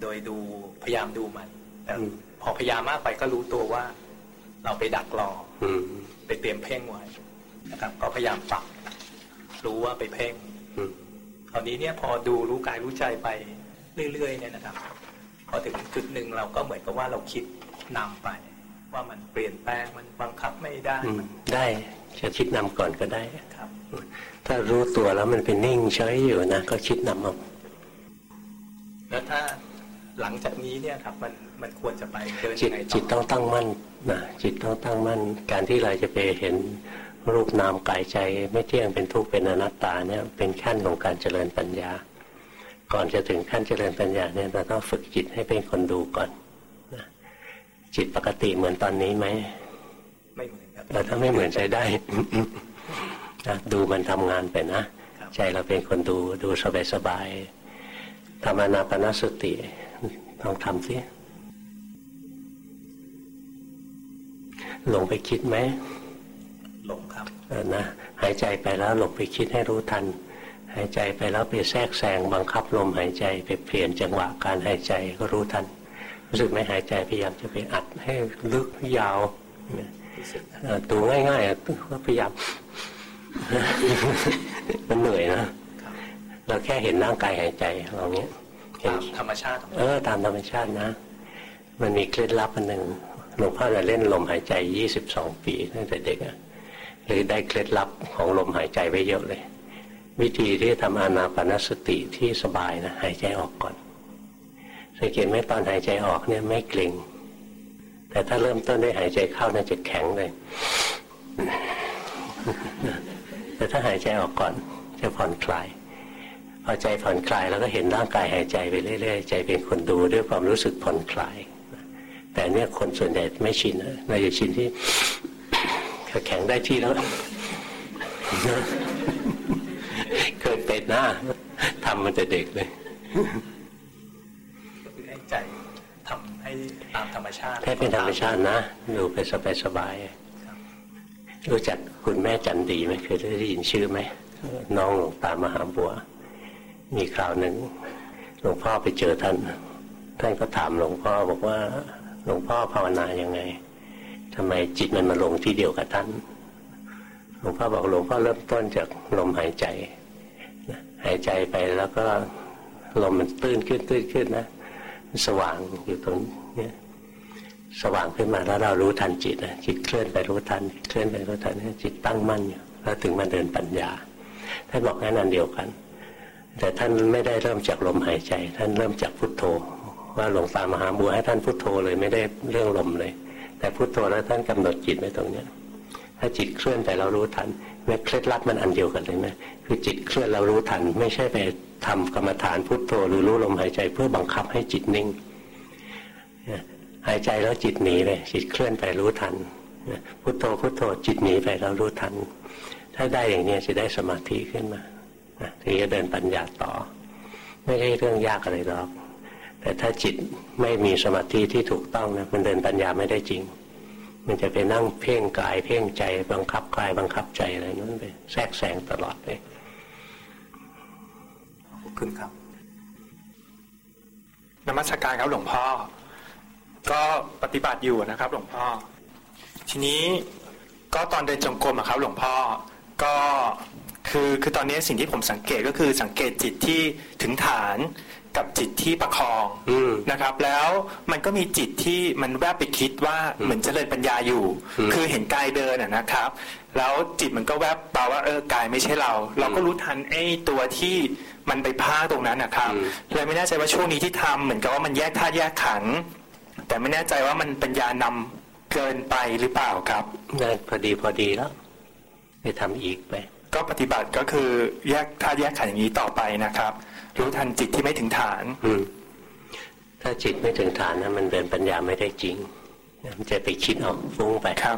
โดยดูพยายามดูมันแต่พอพยายามมากไปก็รู้ตัวว่า เราไปดักรอไปเตรียมเพ่งไว้นะครับ ก็พยายามปรับรู้ว่าไปเพ่งคราวนี้เนี่ยพอดูรู้กายรู้ใจไป เรื่อยๆเนี่ยนะครับพอถึงจุดหนึ่งเราก็เหมือนกับว่าเราคิดนำไป ว่ามันเปลี่ยนแปลงมันบังคับไม่ได้ได้จะคิดนำก่อนก็ได้ครับ ถ้ารู้ตัวแล้วมันเป็นนิ่งเฉยอยู่นะก็คิดนำเอาแล้วถ้าหลังจากนี้เนี่ยครับมันมันควรจะไปเดินยังไงต่อจิตต้องตั้งมั่นนะจิตต้องตั้งมั่น การที่เราจะไปเห็นรูปนามกายใจไม่เที่ยงเป็นทุกข์เป็นอนัตตาเนี่ยเป็นขั้นของการเจริญปัญญา ก่อนจะถึงขั้นเจริญปัญญาเนี่ยเราต้องฝึกจิตให้เป็นคนดูก่อนจิตปกติเหมือนตอนนี้ไหมไม่เหมือนครับแต่ถ้าไม่เหมือนใช้ได้ดูมันทำงานไปนะใจเราเป็นคนดูดูสบายสบายทำอนาปนาสติลองทำสิหลงไปคิดไหมหลงครับเออนะหายใจไปแล้วหลงไปคิดให้รู้ทัน หายใจไปแล้วไปแทรกแซงบังคับลมหายใจไปเปลี่ยนจังหวะการหายใจก็รู้ทัน รู้สึกไหมหายใจพยายามจะไปอัดให้ลึกยาวดูง่ายๆก็พยายามมันเหนื่อยนะเราแค่เห็นร่างกายหายใจเราเนี้ยตามธรรมชาติ เออตามธรรมชาตินะ มันมีเคล็ดลับอันหนึ่งหลวงพ่อเล่นลมหายใจยี่สิบสองปีตั้งแต่เด็กอะเลยได้เคล็ดลับของลมหายใจไว้เยอะเลย วิธีที่ทำอานาปนสติที่สบายนะหายใจออกก่อนสังเกตไหมตอนหายใจออกเนี่ยไม่เกร็งแต่ถ้าเริ่มต้นด้วยหายใจเข้าน่าจะแข็งเลย แต่ถ้าหายใจออกก่อนจะผ่อนคลาย พอใจผ่อนคลายแล้วก็เห็นร่างกายหายใจไปเรื่อยๆ ใจเป็นคนดูด้วยความรู้สึกผ่อนคลาย แต่เนี่ยคนส่วนใหญ่ไม่ชินเราจะชินที่แข็งได้ที่แล้ว เคยเป็นหน้าทำมันแต่เด็กเลยให้ใจทำให้ตามธรรมชาติให้เป็นธรรมชาตินะดูไปสบายสบายรู้จักคุณแม่จันดีไหมเคยได้ยินชื่อไหมน้องหลวงตามหาบัว มีคราวหนึ่งหลวงพ่อไปเจอท่าน ท่านก็ถามหลวงพ่อบอกว่าหลวงพ่อภาวนายังไงทำไมจิตมันมาลงที่เดียวกับท่านหลวงพ่อบอกหลวงพ่อเริ่มต้นจากลมหายใจ หายใจไปแล้วก็ลมมันตื้นขึ้นตื้นขึ้นนะสว่างอยู่ตรงนี้สว่างขึ้นมาแล้วเรารู้ทันจิตนะจิตเคลื่อนไปรู้ทันเคลื่อนไปรู้ทันจิตตั้งมั่นอยู่แล้วถึงมาเดินปัญญาท่านบอกงั้นอันเดียวกัน แต่ท่านไม่ได้เริ่มจากลมหายใจ ท่านเริ่มจากพุทโธ ว่าหลวงตามหาบัวให้ท่านพุทโธเลยไม่ได้เรื่องลมเลย แต่พุทโธแล้วท่านกำหนดจิตไว้ตรงเนี้ยถ้าจิตเคลื่อนไปเรารู้ทัน แม้เคล็ดลับมันอันเดียวกันเลยนะคือจิตเคลื่อนเรารู้ทัน ไม่ใช่ไปทำกรรมฐานพุทโธหรือรู้ลมหายใจเพื่อบังคับให้จิตนิ่งหายใจแล้วจิตหนีเลยจิตเคลื่อนไปรู้ทันพุทโธพุทโธจิตหนีไปเรารู้ทัน ถ้าได้อย่างนี้จะได้สมาธิขึ้นมาถึงจะเดินปัญญาต่อ ไม่ใช่เรื่องยากอะไรหรอก แต่ถ้าจิตไม่มีสมาธิที่ถูกต้องนะมันเดินปัญญาไม่ได้จริง มันจะไปนั่งเพ่งกายเพ่งใจบังคับกายบังคับใจอะไรนั้นไปแทรกแซงตลอดเลยขึ้นครับนมัสการครับหลวงพ่อ ก็ปฏิบัติอยู่นะครับ หลวงพ่อ ทีนี้ก็ตอนเดินจงกรมครับ หลวงพ่อ ก็คือคือตอนนี้สิ่งที่ผมสังเกตก็คือสังเกตจิตที่ถึงฐาน กับจิตที่ประคองนะครับ แล้วมันก็มีจิตที่มันแวบไปคิดว่าเหมือนเจริญปัญญาอยู่ คือเห็นกายเดินนะครับ แล้วจิตมันก็แวบเปล่าว่าเออกายไม่ใช่เรา เราก็รู้ทันไอ้ตัวที่มันไปพาตรงนั้นนะครับเลยไม่แน่ใจว่าช่วงนี้ที่ทำเหมือนกับว่ามันแยกธาตุแยกขันแต่ไม่แน่ใจว่ามันปัญญานำเกินไปหรือเปล่าครับพอดีพอดีแล้วไปทำอีกไป ก็ปฏิบัติก็คือแยกธาตุแยกขันอย่างนี้ต่อไปนะครับ รู้ทันจิตที่ไม่ถึงฐาน อืถ้าจิตไม่ถึงฐานนะมันเดินปัญญาไม่ได้จริงมันจะไปคิดออกฟุ้งไปครับ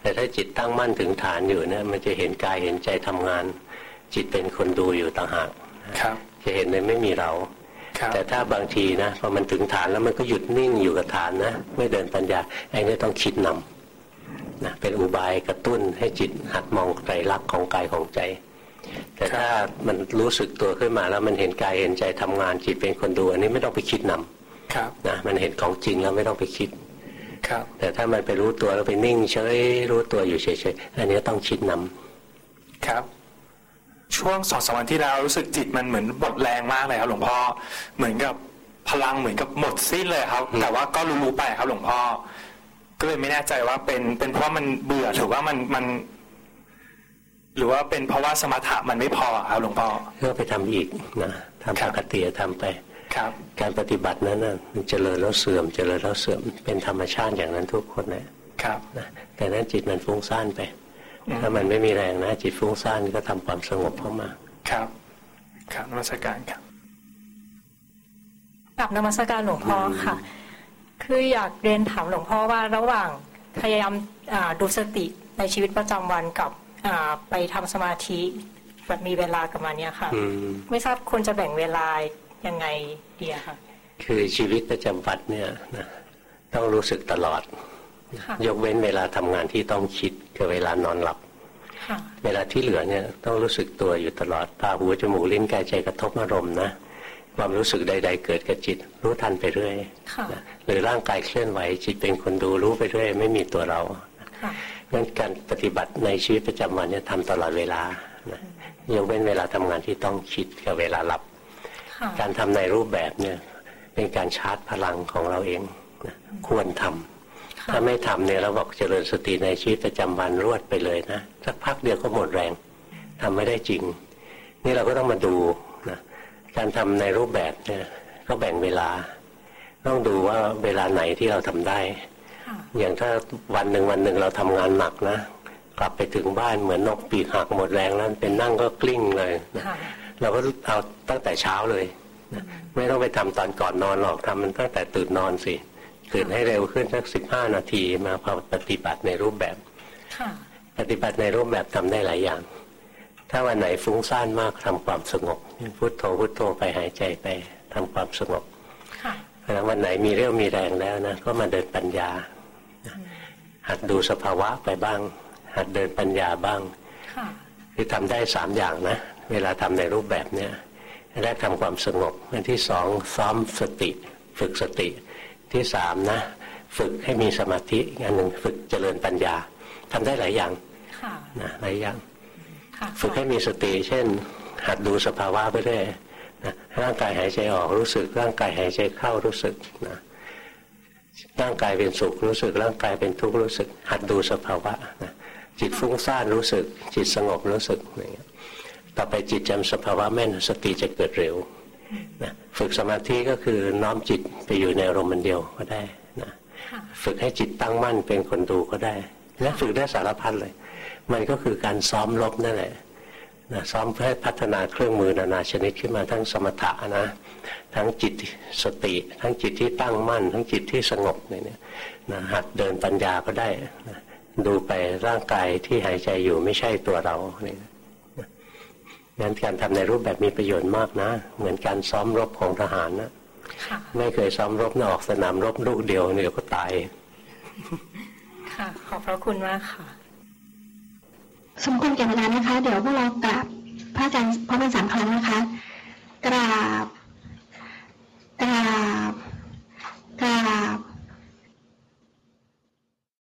แต่ถ้าจิตตั้งมั่นถึงฐานอยู่เนี่ยมันจะเห็นกายเห็นใจทำงาน จิตเป็นคนดูอยู่ต่างหากครับจะเห็นเลยไม่มีเราแต่ถ้าบางทีนะพอมันถึงฐานแล้วมันก็หยุดนิ่งอยู่กับฐานนะไม่เดินปัญญาไอ้นี่ต้องคิดนำนะเป็นอุบายกระตุ้นให้จิตหัดมองไตรลักษณ์ของกายของใจ แต่ถ้ามันรู้สึกตัวขึ้นมาแล้วมันเห็นกายเห็นใจทำงานจิตเป็นคนดู อันนี้ไม่ต้องไปคิดนำครับนะมันเห็นของจริงแล้วไม่ต้องไปคิดครับ แต่ถ้ามันไปรู้ตัวแล้วไปนิ่งเฉยรู้ตัวอยู่เฉยๆอันนี้ต้องคิดนำครับ ช่วงสองสามวันที่แล้วรู้สึกจิตมันเหมือนหมดแรงมากเลยครับ หลวงพ่อเหมือนกับพลังเหมือนกับหมดสิ้นเลยครับ แต่ว่าก็รู้ๆไปครับ หลวงพ่อก็เลยไม่แน่ใจว่าเป็นเป็นเพราะมันเบื่อหรือว่ามันมัน หรือว่าเป็นเพราะว่าสมถะมันไม่พอครับหลวงพ่อก็ไปทำอีกนะทำปกติทำไปครับ การปฏิบัตินั้นนะมันเจริญแล้วเสื่อม เจริญแล้วเสื่อมเป็นธรรมชาติอย่างนั้นทุกคนนะครับนะแต่นั้นจิตมันฟุ้งซ่านไป ถ้ามันไม่มีแรงนะ จิตฟุ้งซ่านก็ทำความสงบเข้ามา ครับครับนมัสการครับกับนมัสการหลวงพ่อค่ะ คืออยากเรียนถามหลวงพ่อว่าระหว่างพยายามดูสติในชีวิตประจำวันกับ ไปทำสมาธิแบบมีเวลากับมันเนี่ยค่ะไม่ทราบควรจะแบ่งเวลายังไงดีค่ะคือชีวิตประจำวันเนี่ยนะต้องรู้สึกตลอด ยกเว้นเวลาทำงานที่ต้องคิดคือเวลานอนหลับเวลาที่เหลือเนี่ยต้องรู้สึกตัวอยู่ตลอดตาหูจมูกลิ้นกายใจกระทบอารมณ์นะความรู้สึกใด ๆ เกิดกับจิต รู้ทันไปเรื่อยหรือร่างกายเคลื่อนไหวจิตเป็นคนดูรู้ไปเรื่อย ไม่มีตัวเรา งั้นการปฏิบัติในชีวิตประจำวันเนี่ยทำตลอดเวลานยกเว้นเวลาทำงานที่ต้องคิดกับเวลาหลับ การทำในรูปแบบเนี่ยเป็นการชาร์จพลังของเราเองนะควรทำถ้าไม่ทำเนี่ยเราบอกเจริญสติในชีวิตประจำวันรวดไปเลยนะสักพักเดียวก็หมดแรงทำไม่ได้จริง นี่เราก็ต้องมาดูนะการทำในรูปแบบเนี่ยก็แบ่งเวลา ต้องดูว่าเวลาไหนที่เราทำได้ อย่างถ้าวันหนึ่งวันหนึ่งเราทำงานหนักนะกลับไปถึงบ้านเหมือนนกปีกหักหมดแรงแล้วเป็นนั่งก็กลิ้งเลยนะเราก็เอาตั้งแต่เช้าเลยนะไม่ต้องไปทำตอนก่อนนอนหรอกทำมันตั้งแต่ตื่นนอนสิตื่นให้เร็วขึ้นสักสิบห้านาทีมาพอปฏิบัติในรูปแบบปฏิบัติในรูปแบบทำได้หลายอย่าง ถ้าวันไหนฟุ้งซ่านมากทำความสงบพุโทโธพุโทโธไปหายใจไปทำความสงบแล้ววันไหนมีเรี่ยวมีแรงแล้วนะก็มาเดินปัญญา หัดดูสภาวะไปบ้าง หัดเดินปัญญาบ้างคือทำได้สามอย่างนะ เวลาทำในรูปแบบเนี้ยแรกทำความสงบอันที่สองซ้อมสติ ฝึกสติ ที่สามนะ ฝึกให้มีสมาธิอันหนึ่งฝึกเจริญปัญญาทำได้หลายอย่างนะหลายอย่างฝึกให้มีสติ เช่น หัดดูสภาวะไปเรื่อยนะร่างกายหายใจออกรู้สึก ร่างกายหายใจเข้ารู้สึกนะ ร่างกายเป็นสุขรู้สึก ร่างกายเป็นทุกข์รู้สึก หัดดูสภาวะนะจิตฟุ้งซ่านรู้สึก จิตสงบรู้สึกอย่างเงี้ยต่อไปจิตจำสภาวะแม่นสติจะเกิดเร็วนะฝึกสมาธิก็คือน้อมจิตไปอยู่ในอารมณ์มันเดียวก็ได้นะฝึกให้จิตตั้งมั่นเป็นคนดูก็ได้และฝึกได้สารพัดเลย มันก็คือการซ้อมลบนั่นแหละนะซ้อมเพื่อให้พัฒนาเครื่องมือนานาชนิดขึ้นมาทั้งสมถะนะ ทั้งจิตสติ ทั้งจิตที่ตั้งมั่น ทั้งจิตที่สงบเนี่ยนะหัดเดินปัญญาก็ได้นะดูไปร่างกายที่หายใจอยู่ไม่ใช่ตัวเราเนี่ยงั้นการทำในรูปแบบมีประโยชน์มากนะ เหมือนการซ้อมรบของทหารนะไม่เคยซ้อมรบนอกสนามรบลูกเดียวเดี๋ยวก็ตาย ค่ะ ขอบพระคุณมากค่ะ สมควรแก่เวลานะคะ เดี๋ยวพวกเรากราบพระอาจารย์พร้อมกันสามครั้งนะคะ กราบ tá, tá